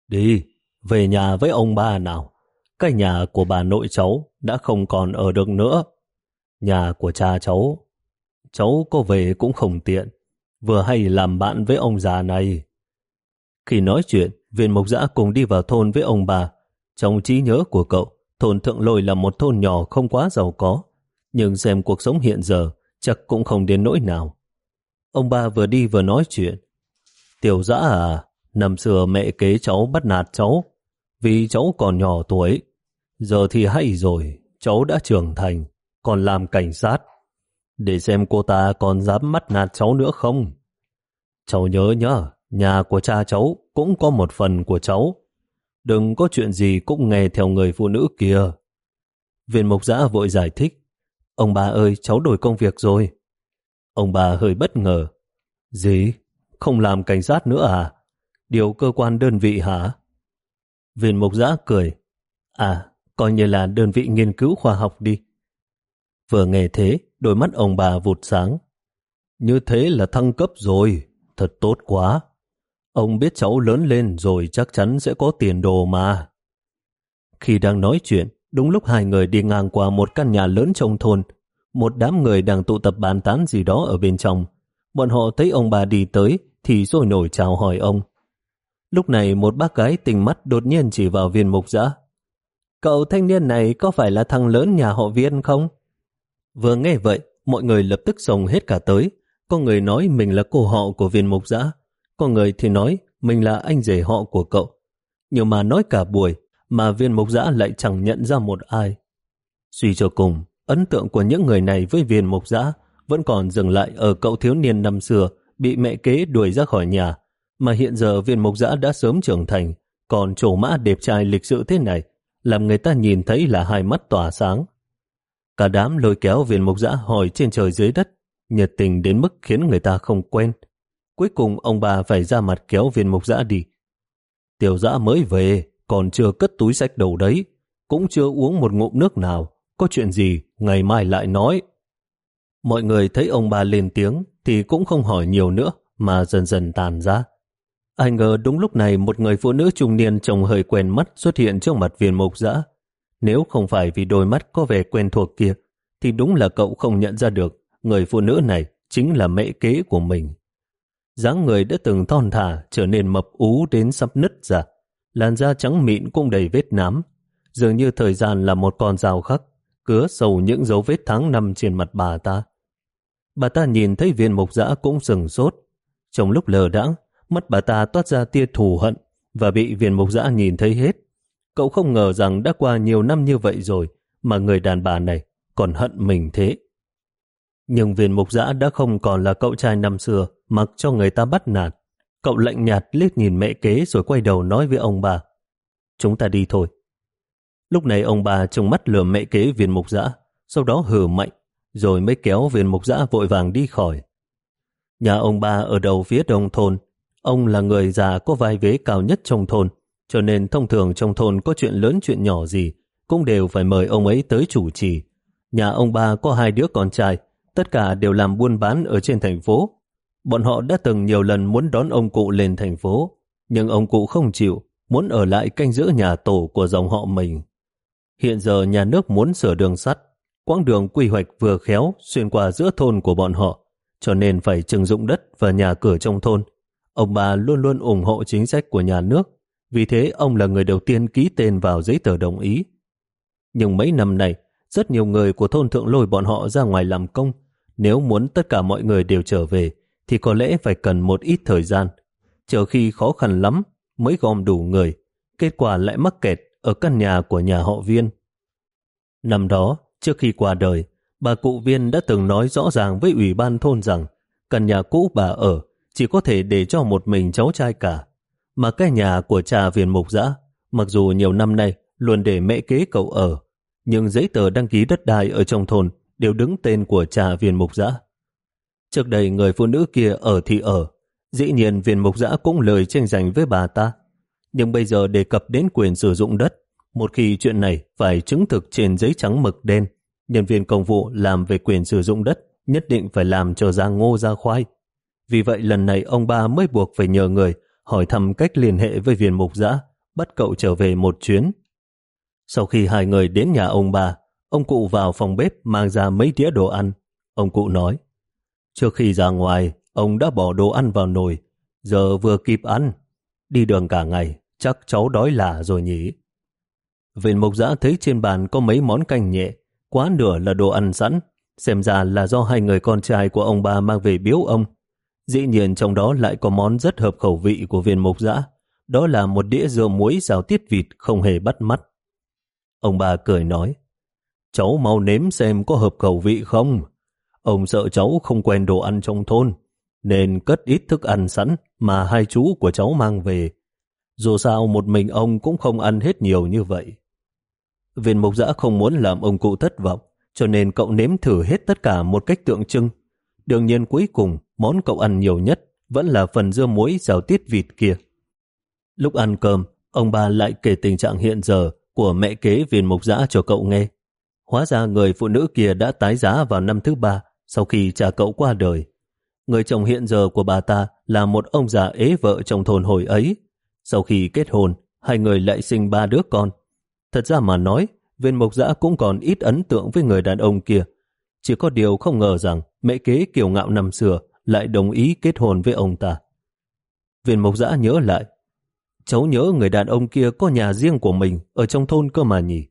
S1: Đi, về nhà với ông bà nào. Cái nhà của bà nội cháu đã không còn ở được nữa. Nhà của cha cháu, cháu có về cũng không tiện, vừa hay làm bạn với ông già này. Khi nói chuyện, viên mộc giã cùng đi vào thôn với ông bà. Trong trí nhớ của cậu, thôn Thượng Lôi là một thôn nhỏ không quá giàu có, nhưng xem cuộc sống hiện giờ chắc cũng không đến nỗi nào. Ông ba vừa đi vừa nói chuyện. Tiểu dã à, năm xưa mẹ kế cháu bắt nạt cháu, vì cháu còn nhỏ tuổi. Giờ thì hay rồi, cháu đã trưởng thành, còn làm cảnh sát. Để xem cô ta còn dám bắt nạt cháu nữa không? Cháu nhớ nhá, nhà của cha cháu cũng có một phần của cháu. Đừng có chuyện gì cũng nghe theo người phụ nữ kia. Viên mục giã vội giải thích. Ông bà ơi, cháu đổi công việc rồi. Ông bà hơi bất ngờ. Gì? Không làm cảnh sát nữa à? Điều cơ quan đơn vị hả? Viên mục giã cười. À, coi như là đơn vị nghiên cứu khoa học đi. Vừa nghe thế, đôi mắt ông bà vụt sáng. Như thế là thăng cấp rồi, thật tốt quá. Ông biết cháu lớn lên rồi chắc chắn sẽ có tiền đồ mà. Khi đang nói chuyện, đúng lúc hai người đi ngang qua một căn nhà lớn trong thôn, một đám người đang tụ tập bàn tán gì đó ở bên trong. Bọn họ thấy ông bà đi tới thì rồi nổi chào hỏi ông. Lúc này một bác gái tình mắt đột nhiên chỉ vào viên mục giã. Cậu thanh niên này có phải là thằng lớn nhà họ viên không? Vừa nghe vậy, mọi người lập tức sồng hết cả tới. Có người nói mình là cô họ của viên mục giã. Còn người thì nói mình là anh rể họ của cậu. Nhưng mà nói cả buổi mà viên mục giã lại chẳng nhận ra một ai. Suy cho cùng, ấn tượng của những người này với viên mục giã vẫn còn dừng lại ở cậu thiếu niên năm xưa bị mẹ kế đuổi ra khỏi nhà, mà hiện giờ viên mục giã đã sớm trưởng thành, còn trổ mã đẹp trai lịch sự thế này, làm người ta nhìn thấy là hai mắt tỏa sáng. Cả đám lôi kéo viên mục giã hỏi trên trời dưới đất, nhiệt tình đến mức khiến người ta không quen. Cuối cùng ông bà phải ra mặt kéo viên mục giã đi. Tiểu giã mới về, còn chưa cất túi sách đầu đấy, cũng chưa uống một ngụm nước nào, có chuyện gì ngày mai lại nói. Mọi người thấy ông bà lên tiếng thì cũng không hỏi nhiều nữa mà dần dần tàn ra. Ai ngờ đúng lúc này một người phụ nữ trung niên trông hơi quen mắt xuất hiện trước mặt viên mục giã. Nếu không phải vì đôi mắt có vẻ quen thuộc kia, thì đúng là cậu không nhận ra được người phụ nữ này chính là mẹ kế của mình dáng người đã từng thon thả trở nên mập ú đến sắp nứt ra. Làn da trắng mịn cũng đầy vết nám. Dường như thời gian là một con dao khắc, cứa sầu những dấu vết tháng năm trên mặt bà ta. Bà ta nhìn thấy viên mục giã cũng sừng sốt. Trong lúc lờ đãng, mắt bà ta toát ra tia thù hận và bị viên mục giã nhìn thấy hết. Cậu không ngờ rằng đã qua nhiều năm như vậy rồi mà người đàn bà này còn hận mình thế. Nhưng viên mục giã đã không còn là cậu trai năm xưa mặc cho người ta bắt nạt. Cậu lạnh nhạt liếc nhìn mẹ kế rồi quay đầu nói với ông bà. Chúng ta đi thôi. Lúc này ông bà trông mắt lừa mẹ kế viên mục dã, sau đó hử mạnh, rồi mới kéo viên mục dã vội vàng đi khỏi. Nhà ông bà ở đầu phía đông thôn, ông là người già có vai vế cao nhất trong thôn, cho nên thông thường trong thôn có chuyện lớn chuyện nhỏ gì, cũng đều phải mời ông ấy tới chủ trì. Nhà ông bà có hai đứa con trai, tất cả đều làm buôn bán ở trên thành phố. Bọn họ đã từng nhiều lần muốn đón ông cụ lên thành phố, nhưng ông cụ không chịu, muốn ở lại canh giữ nhà tổ của dòng họ mình. Hiện giờ nhà nước muốn sửa đường sắt, quãng đường quy hoạch vừa khéo xuyên qua giữa thôn của bọn họ, cho nên phải trừng dụng đất và nhà cửa trong thôn. Ông bà luôn luôn ủng hộ chính sách của nhà nước, vì thế ông là người đầu tiên ký tên vào giấy tờ đồng ý. Nhưng mấy năm này, rất nhiều người của thôn thượng lôi bọn họ ra ngoài làm công. Nếu muốn tất cả mọi người đều trở về, thì có lẽ phải cần một ít thời gian. Chờ khi khó khăn lắm, mới gom đủ người, kết quả lại mắc kẹt ở căn nhà của nhà họ viên. Năm đó, trước khi qua đời, bà cụ viên đã từng nói rõ ràng với ủy ban thôn rằng căn nhà cũ bà ở chỉ có thể để cho một mình cháu trai cả. Mà cái nhà của cha viên mục giã, mặc dù nhiều năm nay luôn để mẹ kế cậu ở, nhưng giấy tờ đăng ký đất đai ở trong thôn đều đứng tên của cha viên mục giã. Trước đây người phụ nữ kia ở thì ở, dĩ nhiên viên mục giã cũng lời tranh giành với bà ta. Nhưng bây giờ đề cập đến quyền sử dụng đất, một khi chuyện này phải chứng thực trên giấy trắng mực đen, nhân viên công vụ làm về quyền sử dụng đất nhất định phải làm cho ra ngô ra khoai. Vì vậy lần này ông ba mới buộc phải nhờ người hỏi thăm cách liên hệ với viên mục giã, bắt cậu trở về một chuyến. Sau khi hai người đến nhà ông bà, ông cụ vào phòng bếp mang ra mấy đĩa đồ ăn. Ông cụ nói, trước khi ra ngoài, ông đã bỏ đồ ăn vào nồi, giờ vừa kịp ăn. Đi đường cả ngày, chắc cháu đói lả rồi nhỉ. Viên mộc giã thấy trên bàn có mấy món canh nhẹ, quá nửa là đồ ăn sẵn, xem ra là do hai người con trai của ông bà mang về biếu ông. Dĩ nhiên trong đó lại có món rất hợp khẩu vị của viên mộc giã, đó là một đĩa dưa muối xào tiết vịt không hề bắt mắt. Ông bà cười nói, cháu mau nếm xem có hợp khẩu vị không. Ông sợ cháu không quen đồ ăn trong thôn, nên cất ít thức ăn sẵn mà hai chú của cháu mang về. Dù sao một mình ông cũng không ăn hết nhiều như vậy. Viên mục giã không muốn làm ông cụ thất vọng, cho nên cậu nếm thử hết tất cả một cách tượng trưng. Đương nhiên cuối cùng, món cậu ăn nhiều nhất vẫn là phần dưa muối rào tiết vịt kia. Lúc ăn cơm, ông bà lại kể tình trạng hiện giờ của mẹ kế viên mục giã cho cậu nghe. Hóa ra người phụ nữ kia đã tái giá vào năm thứ ba sau khi cha cậu qua đời. Người chồng hiện giờ của bà ta là một ông già ế vợ trong thôn hồi ấy. Sau khi kết hôn, hai người lại sinh ba đứa con. Thật ra mà nói, viên mộc giã cũng còn ít ấn tượng với người đàn ông kia. Chỉ có điều không ngờ rằng mẹ kế kiều ngạo năm xưa lại đồng ý kết hôn với ông ta. Viên mộc giã nhớ lại, cháu nhớ người đàn ông kia có nhà riêng của mình ở trong thôn cơ mà nhỉ.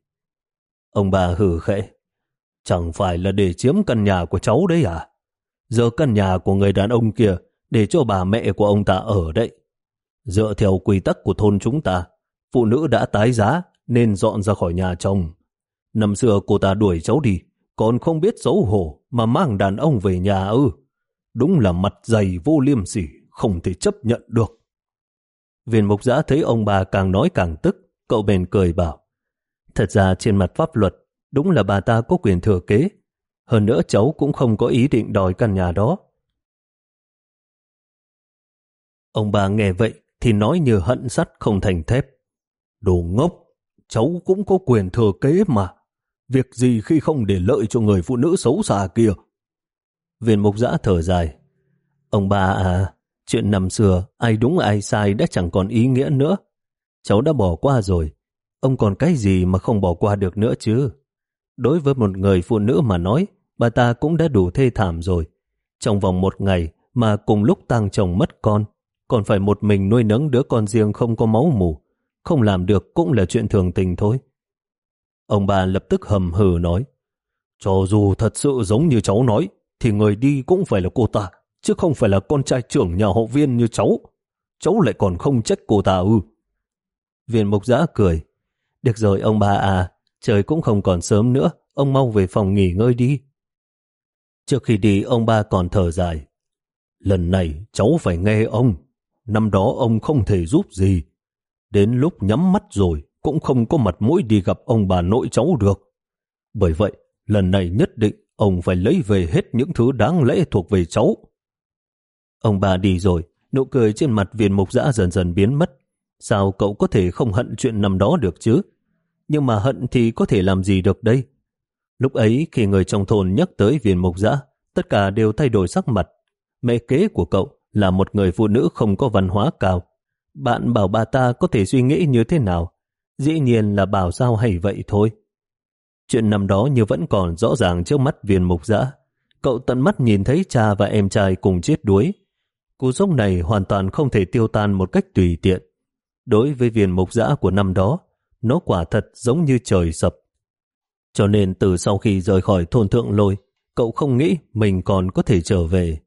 S1: Ông bà hử khẽ. Chẳng phải là để chiếm căn nhà của cháu đấy à? Giờ căn nhà của người đàn ông kia để cho bà mẹ của ông ta ở đấy. Dựa theo quy tắc của thôn chúng ta, phụ nữ đã tái giá nên dọn ra khỏi nhà chồng. Năm xưa cô ta đuổi cháu đi, còn không biết xấu hổ mà mang đàn ông về nhà ư. Đúng là mặt dày vô liêm sỉ, không thể chấp nhận được. Viên mục giã thấy ông bà càng nói càng tức, cậu bèn cười bảo. Thật ra trên mặt pháp luật, đúng là bà ta có quyền thừa kế. Hơn nữa cháu cũng không có ý định đòi căn nhà đó. Ông bà nghe vậy thì nói như hận sắt không thành thép. Đồ ngốc, cháu cũng có quyền thừa kế mà. Việc gì khi không để lợi cho người phụ nữ xấu xa kia? Viên mục giã thở dài. Ông bà à, chuyện năm xưa ai đúng ai sai đã chẳng còn ý nghĩa nữa. Cháu đã bỏ qua rồi. Ông còn cái gì mà không bỏ qua được nữa chứ? Đối với một người phụ nữ mà nói, bà ta cũng đã đủ thê thảm rồi. Trong vòng một ngày mà cùng lúc tang chồng mất con, còn phải một mình nuôi nấng đứa con riêng không có máu mù. Không làm được cũng là chuyện thường tình thôi. Ông bà lập tức hầm hừ nói, cho dù thật sự giống như cháu nói, thì người đi cũng phải là cô ta, chứ không phải là con trai trưởng nhà hộ viên như cháu. Cháu lại còn không trách cô ta ư. Viên mục giã cười, được rồi ông bà à, trời cũng không còn sớm nữa, ông mau về phòng nghỉ ngơi đi. Trước khi đi ông ba còn thở dài. Lần này cháu phải nghe ông, năm đó ông không thể giúp gì. Đến lúc nhắm mắt rồi cũng không có mặt mũi đi gặp ông bà nội cháu được. Bởi vậy, lần này nhất định ông phải lấy về hết những thứ đáng lẽ thuộc về cháu. Ông bà đi rồi, nụ cười trên mặt viên mục dã dần dần biến mất. Sao cậu có thể không hận chuyện năm đó được chứ? Nhưng mà hận thì có thể làm gì được đây? Lúc ấy khi người trong thôn nhắc tới viên mục giã, tất cả đều thay đổi sắc mặt. Mẹ kế của cậu là một người phụ nữ không có văn hóa cao. Bạn bảo bà ta có thể suy nghĩ như thế nào? Dĩ nhiên là bảo sao hay vậy thôi. Chuyện năm đó như vẫn còn rõ ràng trước mắt viên mục giã. Cậu tận mắt nhìn thấy cha và em trai cùng chết đuối. Cú sốc này hoàn toàn không thể tiêu tan một cách tùy tiện. Đối với viên mục giã của năm đó, nó quả thật giống như trời sập. Cho nên từ sau khi rời khỏi thôn thượng lôi, cậu không nghĩ mình còn có thể trở về.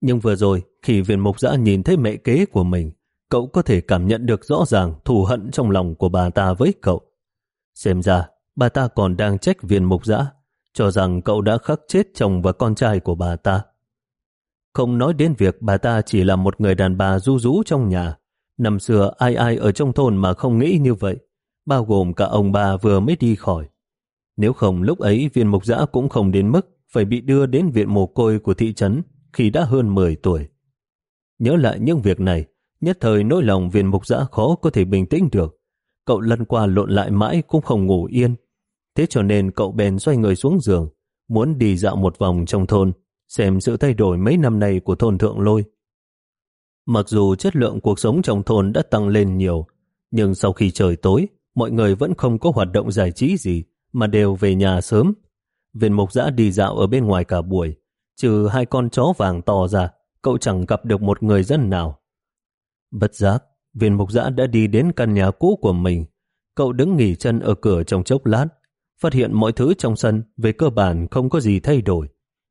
S1: Nhưng vừa rồi, khi viên mục giã nhìn thấy mẹ kế của mình, cậu có thể cảm nhận được rõ ràng thù hận trong lòng của bà ta với cậu. Xem ra, bà ta còn đang trách viên mục giã, cho rằng cậu đã khắc chết chồng và con trai của bà ta. Không nói đến việc bà ta chỉ là một người đàn bà du rú trong nhà. Năm xưa ai ai ở trong thôn mà không nghĩ như vậy, bao gồm cả ông bà vừa mới đi khỏi. Nếu không lúc ấy viên mục giã cũng không đến mức phải bị đưa đến viện mồ côi của thị trấn khi đã hơn 10 tuổi. Nhớ lại những việc này, nhất thời nỗi lòng viên mục giã khó có thể bình tĩnh được. Cậu lăn qua lộn lại mãi cũng không ngủ yên. Thế cho nên cậu bèn xoay người xuống giường, muốn đi dạo một vòng trong thôn, xem sự thay đổi mấy năm nay của thôn Thượng Lôi. Mặc dù chất lượng cuộc sống trong thôn đã tăng lên nhiều, nhưng sau khi trời tối, mọi người vẫn không có hoạt động giải trí gì, mà đều về nhà sớm. Viên mục giã đi dạo ở bên ngoài cả buổi, trừ hai con chó vàng to ra, cậu chẳng gặp được một người dân nào. Bất giác, viên mục giã đã đi đến căn nhà cũ của mình. Cậu đứng nghỉ chân ở cửa trong chốc lát, phát hiện mọi thứ trong sân về cơ bản không có gì thay đổi.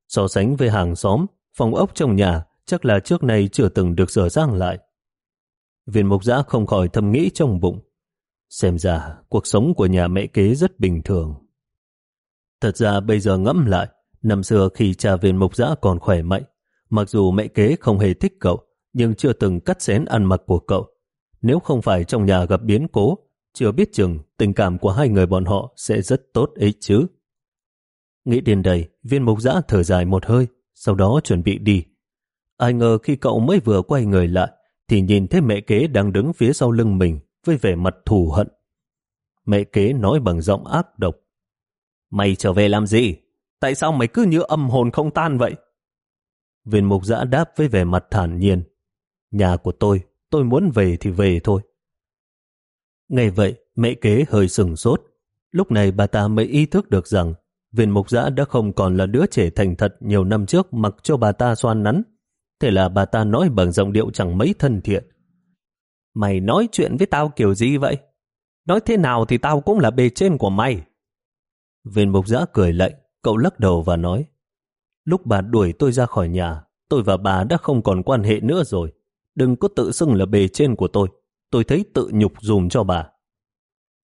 S1: So sánh với hàng xóm, phòng ốc trong nhà chắc là trước nay chưa từng được sửa sang lại. Viên mục giã không khỏi thầm nghĩ trong bụng. Xem ra, cuộc sống của nhà mẹ kế rất bình thường. Thật ra bây giờ ngẫm lại, năm xưa khi cha viên mục giã còn khỏe mạnh, mặc dù mẹ kế không hề thích cậu, nhưng chưa từng cắt xén ăn mặc của cậu. Nếu không phải trong nhà gặp biến cố, chưa biết chừng tình cảm của hai người bọn họ sẽ rất tốt ấy chứ. Nghĩ đến đây, viên mục giã thở dài một hơi, sau đó chuẩn bị đi. Ai ngờ khi cậu mới vừa quay người lại, thì nhìn thấy mẹ kế đang đứng phía sau lưng mình với vẻ mặt thù hận. Mẹ kế nói bằng giọng ác độc. Mày trở về làm gì? Tại sao mày cứ như âm hồn không tan vậy? Viên mục giã đáp với vẻ mặt thản nhiên. Nhà của tôi, tôi muốn về thì về thôi. Ngay vậy, mẹ kế hơi sừng sốt. Lúc này bà ta mới ý thức được rằng viên mục giã đã không còn là đứa trẻ thành thật nhiều năm trước mặc cho bà ta xoan nắn. Thế là bà ta nói bằng giọng điệu chẳng mấy thân thiện.
S2: Mày nói chuyện với tao kiểu gì vậy? Nói thế nào thì tao cũng là bề trên của mày.
S1: Viên mục giã cười lạnh, cậu lắc đầu và nói Lúc bà đuổi tôi ra khỏi nhà, tôi và bà đã không còn quan hệ nữa rồi. Đừng có tự xưng là bề trên của tôi. Tôi thấy tự nhục dùm cho bà.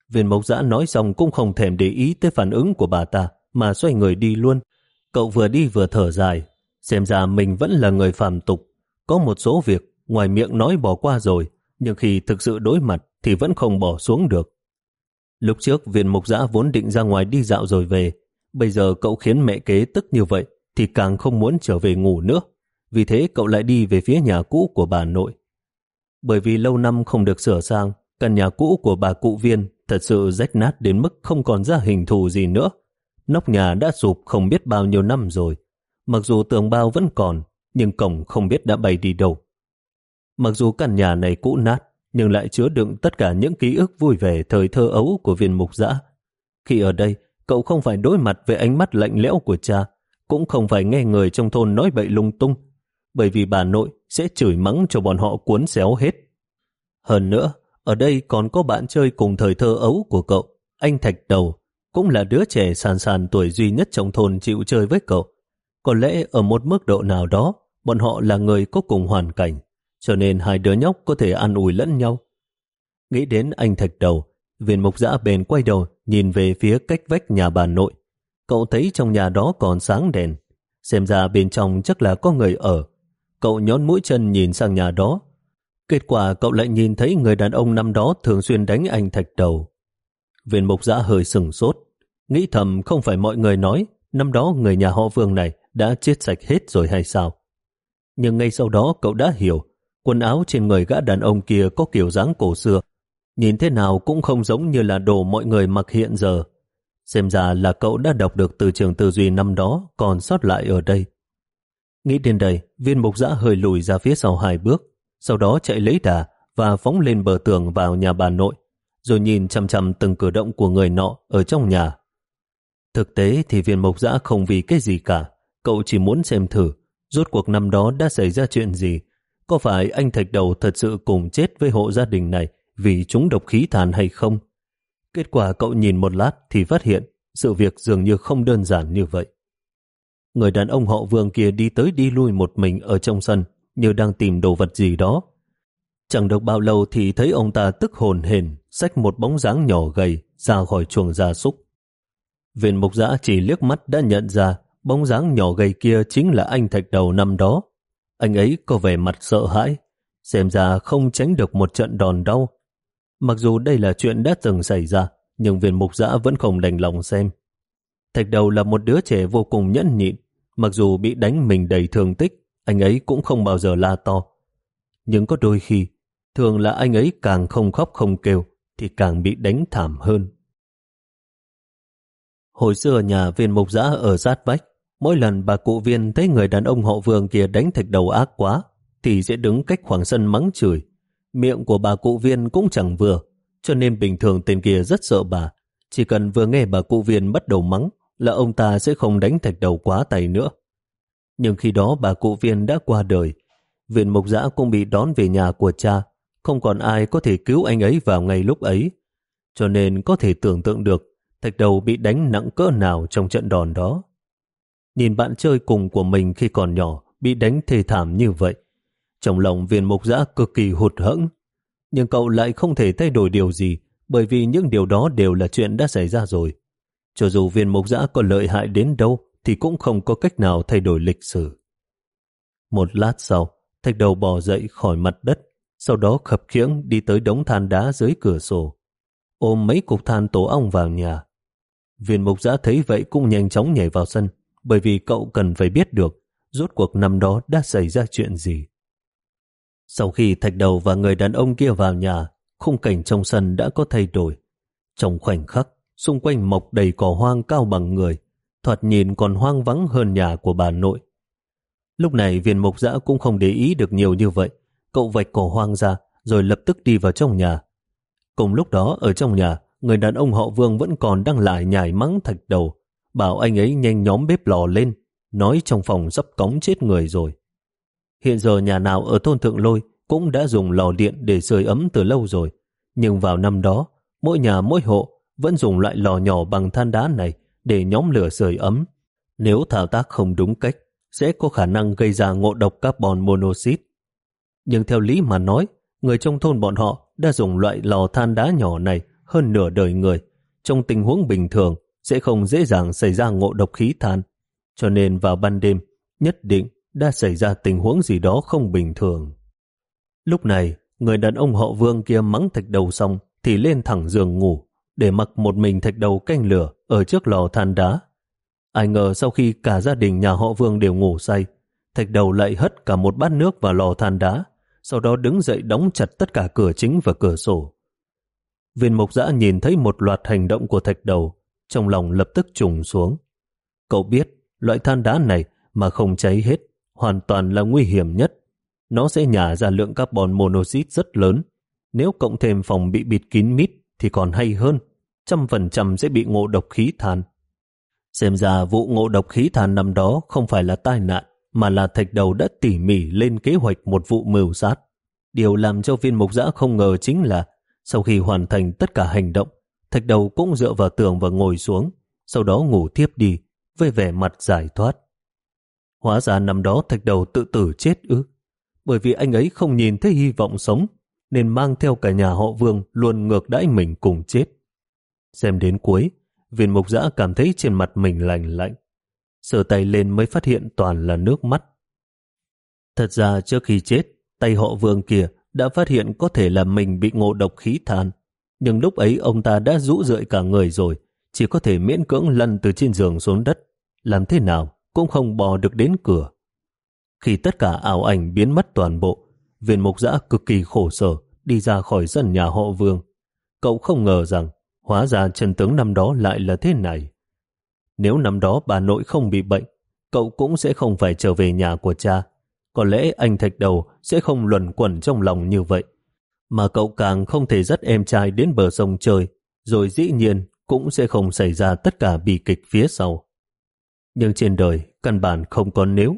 S1: Viên mộc giã nói xong cũng không thèm để ý tới phản ứng của bà ta, mà xoay người đi luôn. Cậu vừa đi vừa thở dài, xem ra mình vẫn là người phàm tục. Có một số việc ngoài miệng nói bỏ qua rồi, nhưng khi thực sự đối mặt thì vẫn không bỏ xuống được. Lúc trước viên mục giã vốn định ra ngoài đi dạo rồi về, bây giờ cậu khiến mẹ kế tức như vậy thì càng không muốn trở về ngủ nữa. Vì thế cậu lại đi về phía nhà cũ của bà nội. Bởi vì lâu năm không được sửa sang, căn nhà cũ của bà cụ viên thật sự rách nát đến mức không còn ra hình thù gì nữa. Nóc nhà đã sụp không biết bao nhiêu năm rồi. Mặc dù tường bao vẫn còn, nhưng cổng không biết đã bay đi đâu. Mặc dù căn nhà này cũ nát, nhưng lại chứa đựng tất cả những ký ức vui vẻ thời thơ ấu của viên mục dã. Khi ở đây, cậu không phải đối mặt với ánh mắt lạnh lẽo của cha, cũng không phải nghe người trong thôn nói bậy lung tung, bởi vì bà nội sẽ chửi mắng cho bọn họ cuốn xéo hết. Hơn nữa, ở đây còn có bạn chơi cùng thời thơ ấu của cậu, anh Thạch Đầu, cũng là đứa trẻ sàn sàn tuổi duy nhất trong thôn chịu chơi với cậu. Có lẽ ở một mức độ nào đó, bọn họ là người có cùng hoàn cảnh, cho nên hai đứa nhóc có thể ăn ủi lẫn nhau. Nghĩ đến anh Thạch Đầu, viên mục giã bền quay đầu nhìn về phía cách vách nhà bà nội. Cậu thấy trong nhà đó còn sáng đèn, xem ra bên trong chắc là có người ở. Cậu nhón mũi chân nhìn sang nhà đó, Kết quả cậu lại nhìn thấy người đàn ông năm đó thường xuyên đánh anh thạch đầu. Viên mục giã hơi sừng sốt, nghĩ thầm không phải mọi người nói năm đó người nhà họ vương này đã chết sạch hết rồi hay sao. Nhưng ngay sau đó cậu đã hiểu quần áo trên người gã đàn ông kia có kiểu dáng cổ xưa, nhìn thế nào cũng không giống như là đồ mọi người mặc hiện giờ. Xem ra là cậu đã đọc được từ trường tư duy năm đó còn sót lại ở đây. Nghĩ đến đây, viên mục giã hơi lùi ra phía sau hai bước, sau đó chạy lấy đà và phóng lên bờ tường vào nhà bà nội, rồi nhìn chăm chăm từng cử động của người nọ ở trong nhà. Thực tế thì viên mộc giã không vì cái gì cả, cậu chỉ muốn xem thử rốt cuộc năm đó đã xảy ra chuyện gì. Có phải anh Thạch Đầu thật sự cùng chết với hộ gia đình này vì chúng độc khí tàn hay không? Kết quả cậu nhìn một lát thì phát hiện sự việc dường như không đơn giản như vậy. Người đàn ông họ vương kia đi tới đi lui một mình ở trong sân, như đang tìm đồ vật gì đó. Chẳng được bao lâu thì thấy ông ta tức hồn hền, xách một bóng dáng nhỏ gầy ra khỏi chuồng gia súc. Viên mục giã chỉ liếc mắt đã nhận ra bóng dáng nhỏ gầy kia chính là anh thạch đầu năm đó. Anh ấy có vẻ mặt sợ hãi, xem ra không tránh được một trận đòn đau. Mặc dù đây là chuyện đã từng xảy ra, nhưng viên mục giã vẫn không đành lòng xem. Thạch đầu là một đứa trẻ vô cùng nhẫn nhịn, mặc dù bị đánh mình đầy thương tích, anh ấy cũng không bao giờ la to. Nhưng có đôi khi, thường là anh ấy càng không khóc không kêu, thì càng bị đánh thảm hơn. Hồi xưa nhà viên mục giã ở sát vách, mỗi lần bà cụ viên thấy người đàn ông họ vương kia đánh thạch đầu ác quá, thì sẽ đứng cách khoảng sân mắng chửi. Miệng của bà cụ viên cũng chẳng vừa, cho nên bình thường tên kia rất sợ bà. Chỉ cần vừa nghe bà cụ viên bắt đầu mắng là ông ta sẽ không đánh thạch đầu quá tay nữa. Nhưng khi đó bà cụ viên đã qua đời, viện mộc dã cũng bị đón về nhà của cha, không còn ai có thể cứu anh ấy vào ngay lúc ấy. Cho nên có thể tưởng tượng được thạch đầu bị đánh nặng cỡ nào trong trận đòn đó. Nhìn bạn chơi cùng của mình khi còn nhỏ bị đánh thê thảm như vậy, trong lòng viên mục giã cực kỳ hụt hẫng. Nhưng cậu lại không thể thay đổi điều gì bởi vì những điều đó đều là chuyện đã xảy ra rồi. Cho dù viên mục giã có lợi hại đến đâu, thì cũng không có cách nào thay đổi lịch sử. Một lát sau, thạch đầu bò dậy khỏi mặt đất, sau đó khập khiễng đi tới đống than đá dưới cửa sổ, ôm mấy cục than tổ ong vào nhà. Viên mục giã thấy vậy cũng nhanh chóng nhảy vào sân, bởi vì cậu cần phải biết được rốt cuộc năm đó đã xảy ra chuyện gì. Sau khi thạch đầu và người đàn ông kia vào nhà, khung cảnh trong sân đã có thay đổi. Trong khoảnh khắc, xung quanh mọc đầy cỏ hoang cao bằng người, thoạt nhìn còn hoang vắng hơn nhà của bà nội. Lúc này viên mục dã cũng không để ý được nhiều như vậy. Cậu vạch cỏ hoang ra, rồi lập tức đi vào trong nhà. Cùng lúc đó, ở trong nhà, người đàn ông họ Vương vẫn còn đang lại nhảy mắng thạch đầu, bảo anh ấy nhanh nhóm bếp lò lên, nói trong phòng sắp cống chết người rồi. Hiện giờ nhà nào ở thôn Thượng Lôi cũng đã dùng lò điện để sưởi ấm từ lâu rồi. Nhưng vào năm đó, mỗi nhà mỗi hộ vẫn dùng loại lò nhỏ bằng than đá này để nhóm lửa sưởi ấm. Nếu thao tác không đúng cách, sẽ có khả năng gây ra ngộ độc carbon monoxide. Nhưng theo lý mà nói, người trong thôn bọn họ đã dùng loại lò than đá nhỏ này hơn nửa đời người. Trong tình huống bình thường, sẽ không dễ dàng xảy ra ngộ độc khí than. Cho nên vào ban đêm, nhất định đã xảy ra tình huống gì đó không bình thường. Lúc này, người đàn ông họ vương kia mắng thạch đầu xong thì lên thẳng giường ngủ để mặc một mình thạch đầu canh lửa ở trước lò than đá. Ai ngờ sau khi cả gia đình nhà họ vương đều ngủ say, thạch đầu lại hất cả một bát nước vào lò than đá, sau đó đứng dậy đóng chặt tất cả cửa chính và cửa sổ. Viên mục giã nhìn thấy một loạt hành động của thạch đầu, trong lòng lập tức trùng xuống. Cậu biết, loại than đá này mà không cháy hết, hoàn toàn là nguy hiểm nhất. Nó sẽ nhả ra lượng carbon monoxide rất lớn. Nếu cộng thêm phòng bị bịt kín mít thì còn hay hơn, trăm phần trăm sẽ bị ngộ độc khí than. Xem ra vụ ngộ độc khí than năm đó không phải là tai nạn, mà là thạch đầu đã tỉ mỉ lên kế hoạch một vụ mưu sát. Điều làm cho viên mục giã không ngờ chính là sau khi hoàn thành tất cả hành động, thạch đầu cũng dựa vào tường và ngồi xuống, sau đó ngủ tiếp đi, với vẻ mặt giải thoát. Hóa ra năm đó thạch đầu tự tử chết ư, bởi vì anh ấy không nhìn thấy hy vọng sống, nên mang theo cả nhà họ vương luôn ngược đãi mình cùng chết. Xem đến cuối, viên mục giã cảm thấy trên mặt mình lành lạnh. Sờ tay lên mới phát hiện toàn là nước mắt. Thật ra trước khi chết, tay họ vương kia đã phát hiện có thể là mình bị ngộ độc khí than. Nhưng lúc ấy ông ta đã rũ rượi cả người rồi, chỉ có thể miễn cưỡng lăn từ trên giường xuống đất. Làm thế nào cũng không bò được đến cửa. Khi tất cả ảo ảnh biến mất toàn bộ, viên mục giã cực kỳ khổ sở đi ra khỏi sân nhà họ vương. Cậu không ngờ rằng hóa ra chân tướng năm đó lại là thế này. Nếu năm đó bà nội không bị bệnh, cậu cũng sẽ không phải trở về nhà của cha. Có lẽ anh thạch đầu sẽ không luẩn quẩn trong lòng như vậy. Mà cậu càng không thể dắt em trai đến bờ sông chơi, rồi dĩ nhiên cũng sẽ không xảy ra tất cả bi kịch phía sau. Nhưng trên đời, căn bản không có nếu.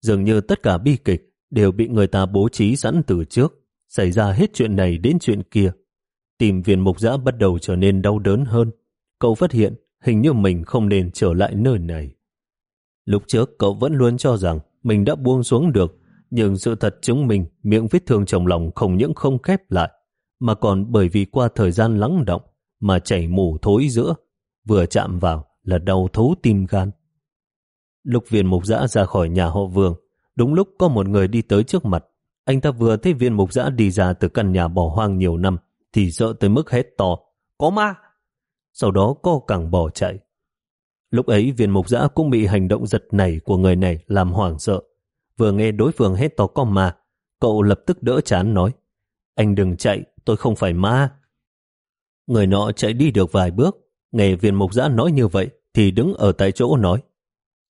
S1: Dường như tất cả bi kịch đều bị người ta bố trí sẵn từ trước, xảy ra hết chuyện này đến chuyện kia. Tìm viên mục giã bắt đầu trở nên đau đớn hơn. Cậu phát hiện hình như mình không nên trở lại nơi này. Lúc trước cậu vẫn luôn cho rằng mình đã buông xuống được, nhưng sự thật chứng minh miệng vết thương trong lòng không những không khép lại, mà còn bởi vì qua thời gian lắng động mà chảy mù thối giữa, vừa chạm vào là đau thấu tim gan. Lúc viên mục giã ra khỏi nhà họ vương, đúng lúc có một người đi tới trước mặt. Anh ta vừa thấy viên mục giã đi ra từ căn nhà bỏ hoang nhiều năm, thì sợ tới mức hét to, có ma! Sau đó co càng bỏ chạy. Lúc ấy viên mục giã cũng bị hành động giật nảy của người này làm hoảng sợ. Vừa nghe đối phương hết to con ma, cậu lập tức đỡ chán nói, anh đừng chạy, tôi không phải ma. Người nọ chạy đi được vài bước, nghe viên mục giã nói như vậy thì đứng ở tại chỗ nói,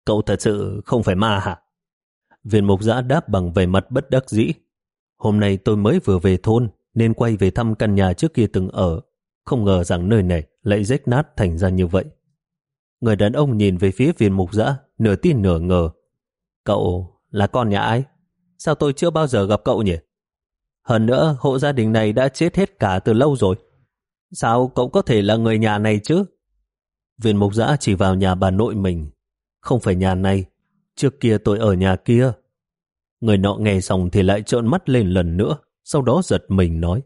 S1: cậu thật sự không phải ma hả? Viên mục giã đáp bằng vẻ mặt bất đắc dĩ. Hôm nay tôi mới vừa về thôn nên quay về thăm căn nhà trước kia từng ở. Không ngờ rằng nơi này lại rách nát thành ra như vậy. Người đàn ông nhìn về phía viên mục giã, nửa tin nửa ngờ. Cậu là con nhà ai? Sao tôi chưa bao giờ gặp cậu nhỉ? Hơn nữa, hộ gia đình này đã chết hết cả từ lâu rồi. Sao cậu có thể là người nhà này chứ? Viên mục giã chỉ vào nhà bà nội mình. Không phải nhà này, trước kia tôi ở nhà kia. Người nọ nghe xong thì lại trợn mắt lên lần nữa, sau đó giật mình nói.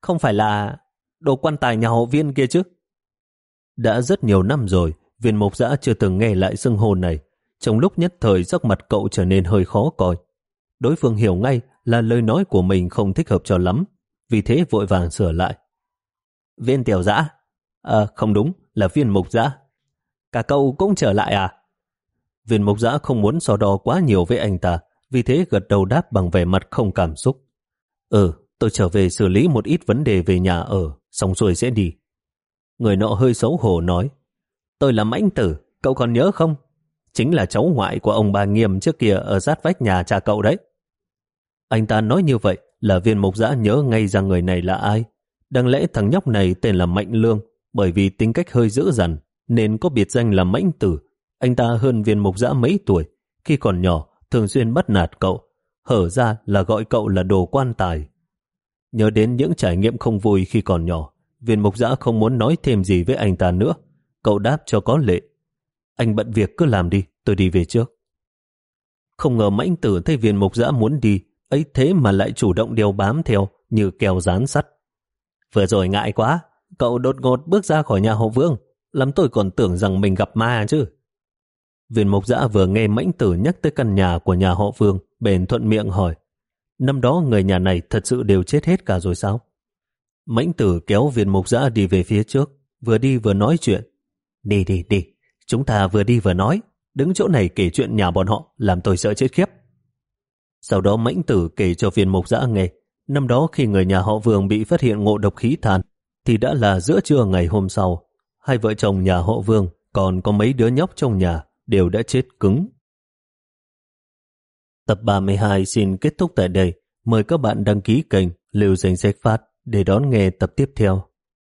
S1: Không phải là đồ quan tài nhà hộ viên kia chứ? Đã rất nhiều năm rồi, viên mục giã chưa từng nghe lại xưng hồn này. Trong lúc nhất thời sắc mặt cậu trở nên hơi khó coi. Đối phương hiểu ngay là lời nói của mình không thích hợp cho lắm, vì thế vội vàng sửa lại. Viên tiểu dã À, không đúng, là viên mục dã Cả cậu cũng trở lại à? Viên mục dã không muốn so đo quá nhiều với anh ta, vì thế gật đầu đáp bằng vẻ mặt không cảm xúc. Ừ, tôi trở về xử lý một ít vấn đề về nhà ở, xong rồi sẽ đi. Người nọ hơi xấu hổ nói, tôi là mãnh tử, cậu còn nhớ không? Chính là cháu ngoại của ông bà Nghiêm trước kia ở sát vách nhà cha cậu đấy. Anh ta nói như vậy là viên mục giã nhớ ngay ra người này là ai. Đáng lẽ thằng nhóc này tên là Mạnh Lương, bởi vì tính cách hơi dữ dằn, nên có biệt danh là Mãnh Tử. Anh ta hơn viên mục giã mấy tuổi, khi còn nhỏ thường xuyên bắt nạt cậu. hở ra là gọi cậu là đồ quan tài. Nhớ đến những trải nghiệm không vui khi còn nhỏ, viên mục giã không muốn nói thêm gì với anh ta nữa. Cậu đáp cho có lệ. Anh bận việc cứ làm đi, tôi đi về trước. Không ngờ mãnh tử thấy viên mục giã muốn đi, ấy thế mà lại chủ động đeo bám theo như kèo dán sắt. Vừa rồi ngại quá, cậu đột ngột bước ra khỏi nhà họ vương, lắm tôi còn tưởng rằng mình gặp ma chứ. Viên mục giã vừa nghe mãnh tử nhắc tới căn nhà của nhà họ vương, bền thuận miệng hỏi, năm đó người nhà này thật sự đều chết hết cả rồi sao? Mãnh tử kéo viên mục giã đi về phía trước, vừa đi vừa nói chuyện. Đi đi đi, chúng ta vừa đi vừa nói, đứng chỗ này kể chuyện nhà bọn họ làm tôi sợ chết khiếp. Sau đó mãnh tử kể cho viên mục giã nghe, năm đó khi người nhà họ Vương bị phát hiện ngộ độc khí than, thì đã là giữa trưa ngày hôm sau. Hai vợ chồng nhà họ Vương còn có mấy đứa nhóc trong nhà đều đã chết cứng. Tập 32 xin kết thúc tại đây. Mời các bạn đăng ký kênh Lưu Danh Sách Phát để đón nghe tập tiếp theo.